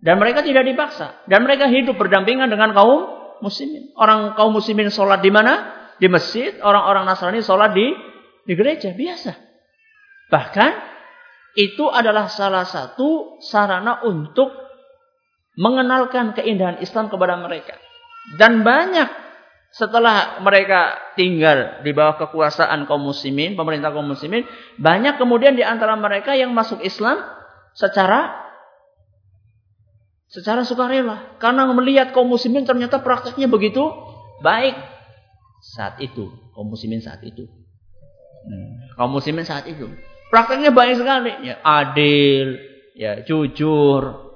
Dan mereka tidak dipaksa. Dan mereka hidup berdampingan dengan kaum muslimin. Orang kaum muslimin sholat di mana? Di masjid. Orang-orang Nasrani sholat di, di gereja. Biasa. Bahkan itu adalah salah satu sarana untuk mengenalkan keindahan Islam kepada mereka. Dan banyak setelah mereka tinggal di bawah kekuasaan kaum muslimin, pemerintah kaum muslimin, banyak kemudian di antara mereka yang masuk Islam secara secara sukarela karena melihat kaum muslimin ternyata prakteknya begitu baik saat itu kaum muslimin saat itu hmm. kaum muslimin saat itu Prakteknya banyak sekali. Ya, adil, ya jujur.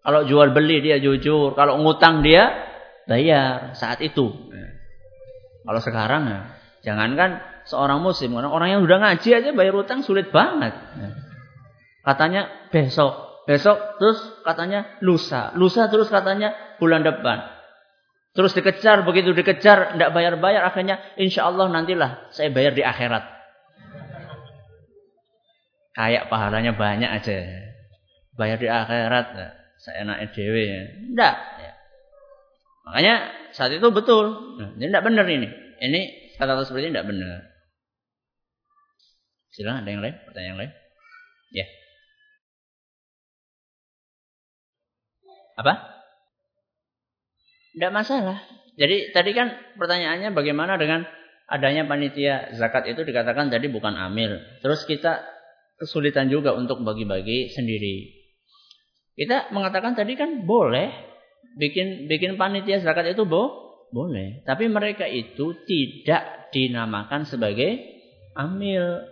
Kalau jual beli dia jujur. Kalau ngutang dia bayar saat itu. Kalau sekarang ya, jangankan seorang muslim, orang yang sudah ngaji aja bayar utang sulit banget. Ya. Katanya besok, besok terus katanya lusa, lusa terus katanya bulan depan. Terus dikejar, begitu dikejar, tidak bayar-bayar, akhirnya insya Allah nantilah saya bayar di akhirat. Kayak pahalanya banyak aja. Bayar di akhirat. Saya enak EDW. Ya. Enggak. Ya. Makanya saat itu betul. Nah, ini tidak benar ini. Ini kata-kata seperti ini tidak benar. Silakan ada yang lain? Pertanyaan yang lain? Ya. Apa? Tidak masalah. Jadi tadi kan pertanyaannya bagaimana dengan adanya panitia zakat itu dikatakan tadi bukan amil. Terus kita kesulitan juga untuk bagi-bagi sendiri. Kita mengatakan tadi kan boleh bikin bikin panitia zakat itu bo, boleh, tapi mereka itu tidak dinamakan sebagai amil.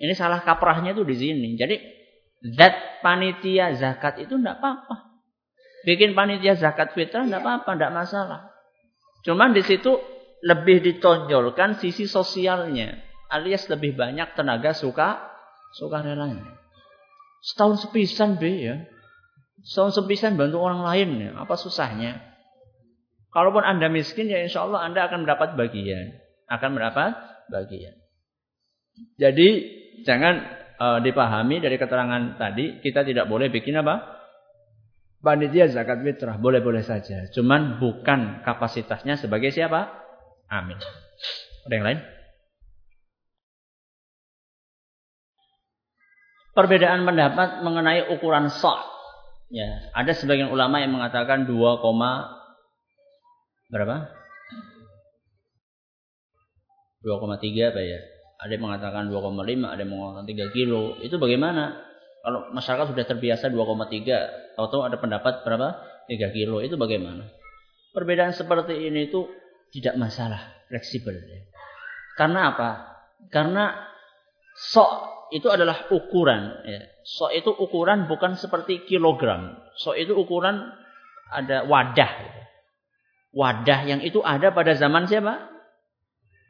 Ini salah kaprahnya itu di sini. Jadi zat panitia zakat itu tidak apa-apa. Bikin panitia zakat fitrah tidak apa-apa, tidak masalah. Cuman di situ lebih ditonjolkan sisi sosialnya, alias lebih banyak tenaga suka sukarelanya. Setahun sepisan be ya. Setahun sepisan bantu orang lain ya. Apa susahnya? Kalaupun anda miskin ya insya Allah anda akan mendapat bagian. Akan mendapat bagian. Jadi jangan uh, dipahami dari keterangan tadi kita tidak boleh bikin apa? Panitia zakat fitrah boleh-boleh saja. Cuman bukan kapasitasnya sebagai siapa? Amin. Ada yang lain? Perbedaan pendapat mengenai ukuran sah. Ya, ada sebagian ulama yang mengatakan 2, berapa? 2,3 apa ya? Ada yang mengatakan 2,5, ada yang mengatakan 3 kilo. Itu bagaimana? Kalau masyarakat sudah terbiasa 2,3, tahu-tahu ada pendapat berapa? 3 kilo. Itu bagaimana? Perbedaan seperti ini itu tidak masalah, fleksibel. Ya. Karena apa? Karena sok itu adalah ukuran. Ya. Sok itu ukuran bukan seperti kilogram. Sok itu ukuran ada wadah. Wadah yang itu ada pada zaman siapa?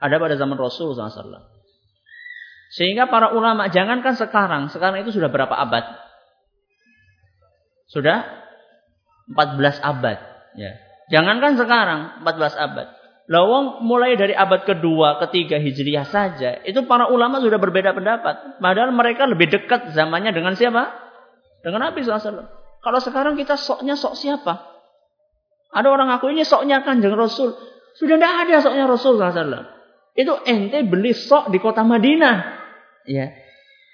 Ada pada zaman Rasul SAW. Sehingga para ulama, jangankan sekarang, sekarang itu sudah berapa abad? Sudah 14 abad. Ya. Jangankan sekarang, 14 abad. Lawang mulai dari abad kedua, ketiga Hijriah saja, itu para ulama sudah berbeda pendapat. Padahal mereka lebih dekat zamannya dengan siapa? Dengan Nabi SAW. Kalau sekarang kita soknya sok siapa? Ada orang aku ini soknya kanjeng Rasul. Sudah tidak ada soknya Rasul SAW. Itu ente beli sok di kota Madinah. Ya.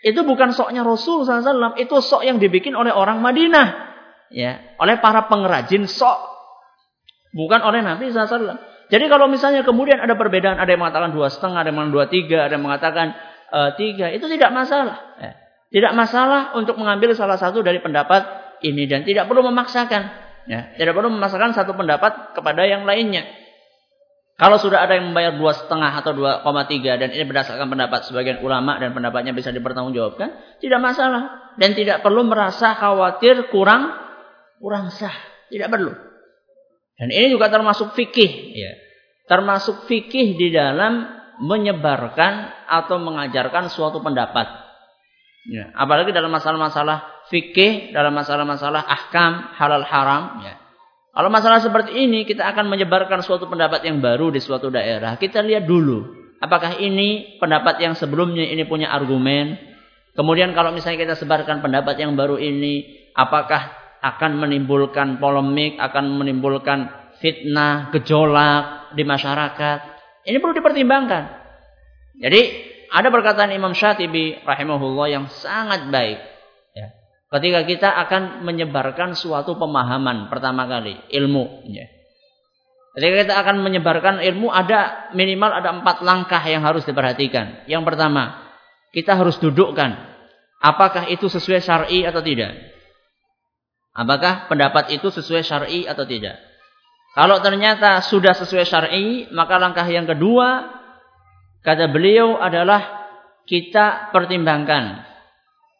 Itu bukan soknya Rasul SAW, itu sok yang dibikin oleh orang Madinah. Ya, oleh para pengrajin sok. Bukan oleh Nabi SAW. Jadi kalau misalnya kemudian ada perbedaan, ada yang mengatakan dua setengah, ada yang mengatakan dua tiga, ada yang mengatakan uh, tiga, itu tidak masalah. Ya. Tidak masalah untuk mengambil salah satu dari pendapat ini dan tidak perlu memaksakan. Ya, tidak perlu memaksakan satu pendapat kepada yang lainnya. Kalau sudah ada yang membayar dua setengah atau 2,3 dan ini berdasarkan pendapat sebagian ulama dan pendapatnya bisa dipertanggungjawabkan, tidak masalah dan tidak perlu merasa khawatir kurang kurang sah, tidak perlu. Dan ini juga termasuk fikih, ya. Termasuk fikih di dalam menyebarkan atau mengajarkan suatu pendapat. Ya, apalagi dalam masalah-masalah fikih, dalam masalah-masalah ahkam halal haram, ya kalau masalah seperti ini kita akan menyebarkan suatu pendapat yang baru di suatu daerah. Kita lihat dulu. Apakah ini pendapat yang sebelumnya ini punya argumen. Kemudian kalau misalnya kita sebarkan pendapat yang baru ini. Apakah akan menimbulkan polemik. Akan menimbulkan fitnah, gejolak di masyarakat. Ini perlu dipertimbangkan. Jadi ada perkataan Imam Syatibi rahimahullah yang sangat baik. Ketika kita akan menyebarkan suatu pemahaman pertama kali, ilmu. Ya. Ketika kita akan menyebarkan ilmu, ada minimal ada empat langkah yang harus diperhatikan. Yang pertama, kita harus dudukkan. Apakah itu sesuai syar'i atau tidak? Apakah pendapat itu sesuai syar'i atau tidak? Kalau ternyata sudah sesuai syar'i, maka langkah yang kedua, kata beliau adalah kita pertimbangkan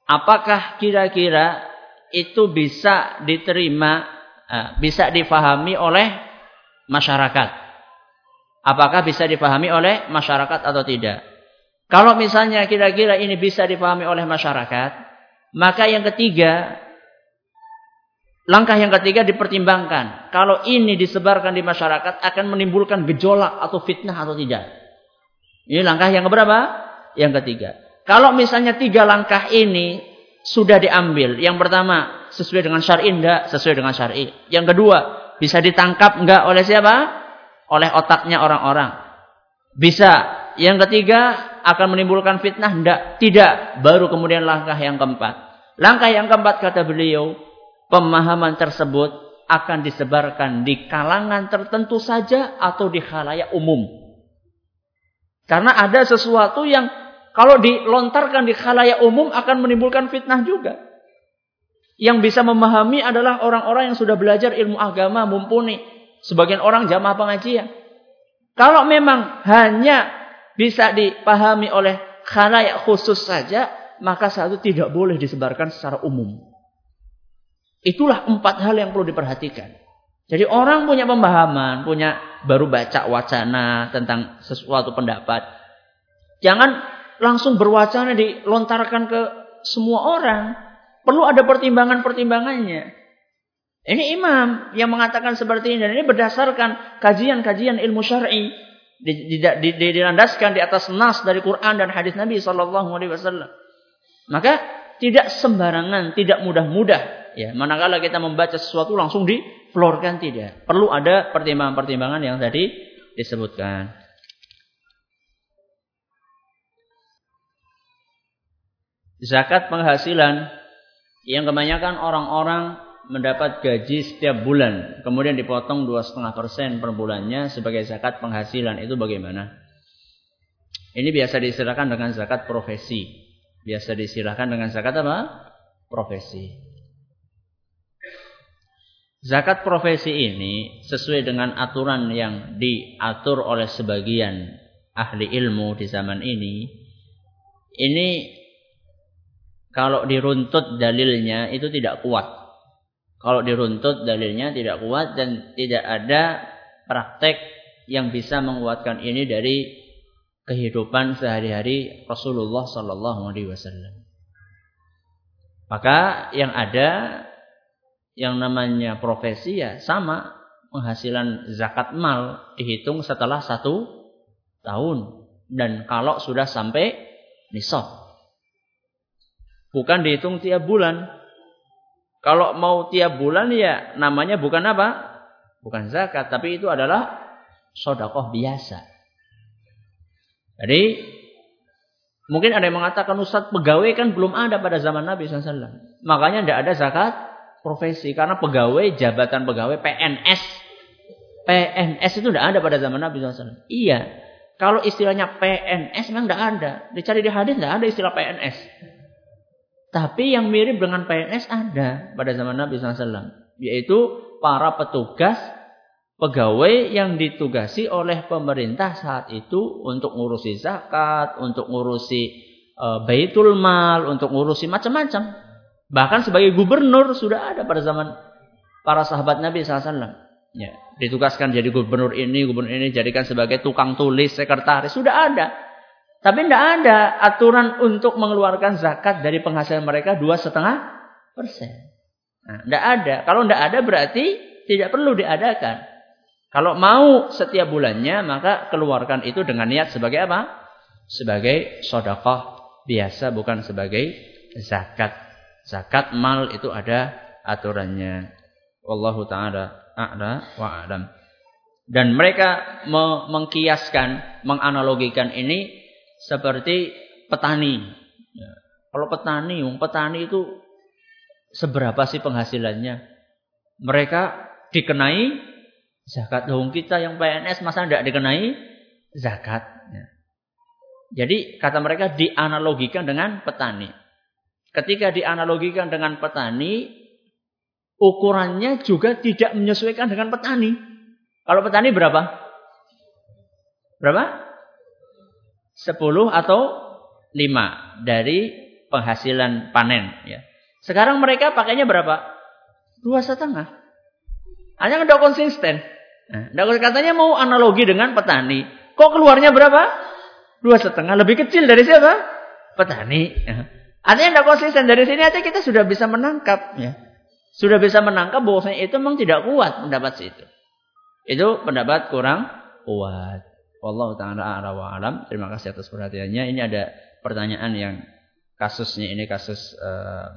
apakah kira-kira itu bisa diterima, eh, bisa difahami oleh masyarakat? Apakah bisa difahami oleh masyarakat atau tidak? Kalau misalnya kira-kira ini bisa difahami oleh masyarakat, maka yang ketiga, langkah yang ketiga dipertimbangkan. Kalau ini disebarkan di masyarakat akan menimbulkan gejolak atau fitnah atau tidak. Ini langkah yang keberapa? Yang ketiga. Kalau misalnya tiga langkah ini sudah diambil. Yang pertama, sesuai dengan syar'i enggak? Sesuai dengan syar'i. Yang kedua, bisa ditangkap enggak oleh siapa? Oleh otaknya orang-orang. Bisa. Yang ketiga, akan menimbulkan fitnah enggak? Tidak. Baru kemudian langkah yang keempat. Langkah yang keempat kata beliau, pemahaman tersebut akan disebarkan di kalangan tertentu saja atau di khalayak umum. Karena ada sesuatu yang kalau dilontarkan di khalayak umum akan menimbulkan fitnah juga. Yang bisa memahami adalah orang-orang yang sudah belajar ilmu agama mumpuni. Sebagian orang jamaah pengajian. Kalau memang hanya bisa dipahami oleh khalayak khusus saja, maka satu tidak boleh disebarkan secara umum. Itulah empat hal yang perlu diperhatikan. Jadi orang punya pemahaman, punya baru baca wacana tentang sesuatu pendapat. Jangan langsung berwacana dilontarkan ke semua orang. Perlu ada pertimbangan-pertimbangannya. Ini imam yang mengatakan seperti ini. Dan ini berdasarkan kajian-kajian ilmu syar'i. Dilandaskan di atas nas dari Quran dan hadis Nabi SAW. Maka tidak sembarangan, tidak mudah-mudah. Ya, manakala kita membaca sesuatu langsung diflorkan tidak. Perlu ada pertimbangan-pertimbangan yang tadi disebutkan. Zakat penghasilan yang kebanyakan orang-orang mendapat gaji setiap bulan, kemudian dipotong dua setengah persen per bulannya sebagai zakat penghasilan itu bagaimana? Ini biasa diistilahkan dengan zakat profesi. Biasa diistilahkan dengan zakat apa? Profesi. Zakat profesi ini sesuai dengan aturan yang diatur oleh sebagian ahli ilmu di zaman ini. Ini kalau diruntut dalilnya itu tidak kuat. Kalau diruntut dalilnya tidak kuat dan tidak ada praktek yang bisa menguatkan ini dari kehidupan sehari-hari Rasulullah Sallallahu Alaihi Wasallam. Maka yang ada yang namanya profesi ya sama penghasilan zakat mal dihitung setelah satu tahun dan kalau sudah sampai nisab Bukan dihitung tiap bulan. Kalau mau tiap bulan ya namanya bukan apa? Bukan zakat. Tapi itu adalah sodakoh biasa. Jadi mungkin ada yang mengatakan Ustaz pegawai kan belum ada pada zaman Nabi SAW. Makanya tidak ada zakat profesi. Karena pegawai, jabatan pegawai, PNS. PNS itu tidak ada pada zaman Nabi SAW. Iya. Kalau istilahnya PNS memang tidak ada. Dicari di hadis tidak ada istilah PNS. Tapi yang mirip dengan PNS ada pada zaman Nabi SAW. Yaitu para petugas pegawai yang ditugasi oleh pemerintah saat itu untuk ngurusi zakat, untuk ngurusi e, baitul mal, untuk ngurusi macam-macam. Bahkan sebagai gubernur sudah ada pada zaman para sahabat Nabi SAW. Ya, ditugaskan jadi gubernur ini, gubernur ini jadikan sebagai tukang tulis, sekretaris, sudah ada. Tapi tidak ada aturan untuk mengeluarkan zakat dari penghasilan mereka dua setengah persen. Nah, tidak ada. Kalau tidak ada berarti tidak perlu diadakan. Kalau mau setiap bulannya maka keluarkan itu dengan niat sebagai apa? Sebagai sodakoh biasa bukan sebagai zakat. Zakat mal itu ada aturannya. Wallahu taala a'la wa a'lam. Dan mereka mengkiaskan, menganalogikan ini seperti petani. Ya. Kalau petani, petani itu seberapa sih penghasilannya? Mereka dikenai zakat. Loh, kita yang PNS masa tidak dikenai zakat? Ya. Jadi kata mereka dianalogikan dengan petani. Ketika dianalogikan dengan petani, ukurannya juga tidak menyesuaikan dengan petani. Kalau petani berapa? Berapa? 10 atau 5 dari penghasilan panen. Ya. Sekarang mereka pakainya berapa? Dua setengah. Hanya tidak konsisten. Nah, katanya mau analogi dengan petani. Kok keluarnya berapa? Dua setengah. Lebih kecil dari siapa? Petani. Ya. Artinya tidak konsisten. Dari sini aja kita sudah bisa menangkap. Ya. Sudah bisa menangkap bahwasanya itu memang tidak kuat pendapat situ. Itu pendapat kurang kuat. Wallahu taala a'la wa alam. Terima kasih atas perhatiannya. Ini ada pertanyaan yang kasusnya ini kasus uh,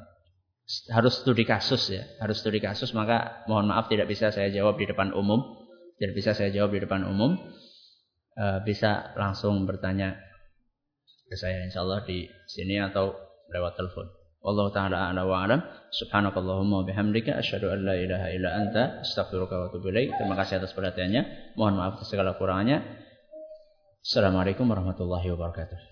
harus studi kasus ya, harus studi kasus maka mohon maaf tidak bisa saya jawab di depan umum. Tidak bisa saya jawab di depan umum. Uh, bisa langsung bertanya ke saya insyaallah di sini atau lewat telepon. Wallahu taala a'la wa alam. Subhanakallahumma bihamdika asyhadu an la ilaha illa anta astaghfiruka wa atubu ilaik. Terima kasih atas perhatiannya. Mohon maaf atas segala kurangannya. Assalamualaikum warahmatullahi wabarakatuh.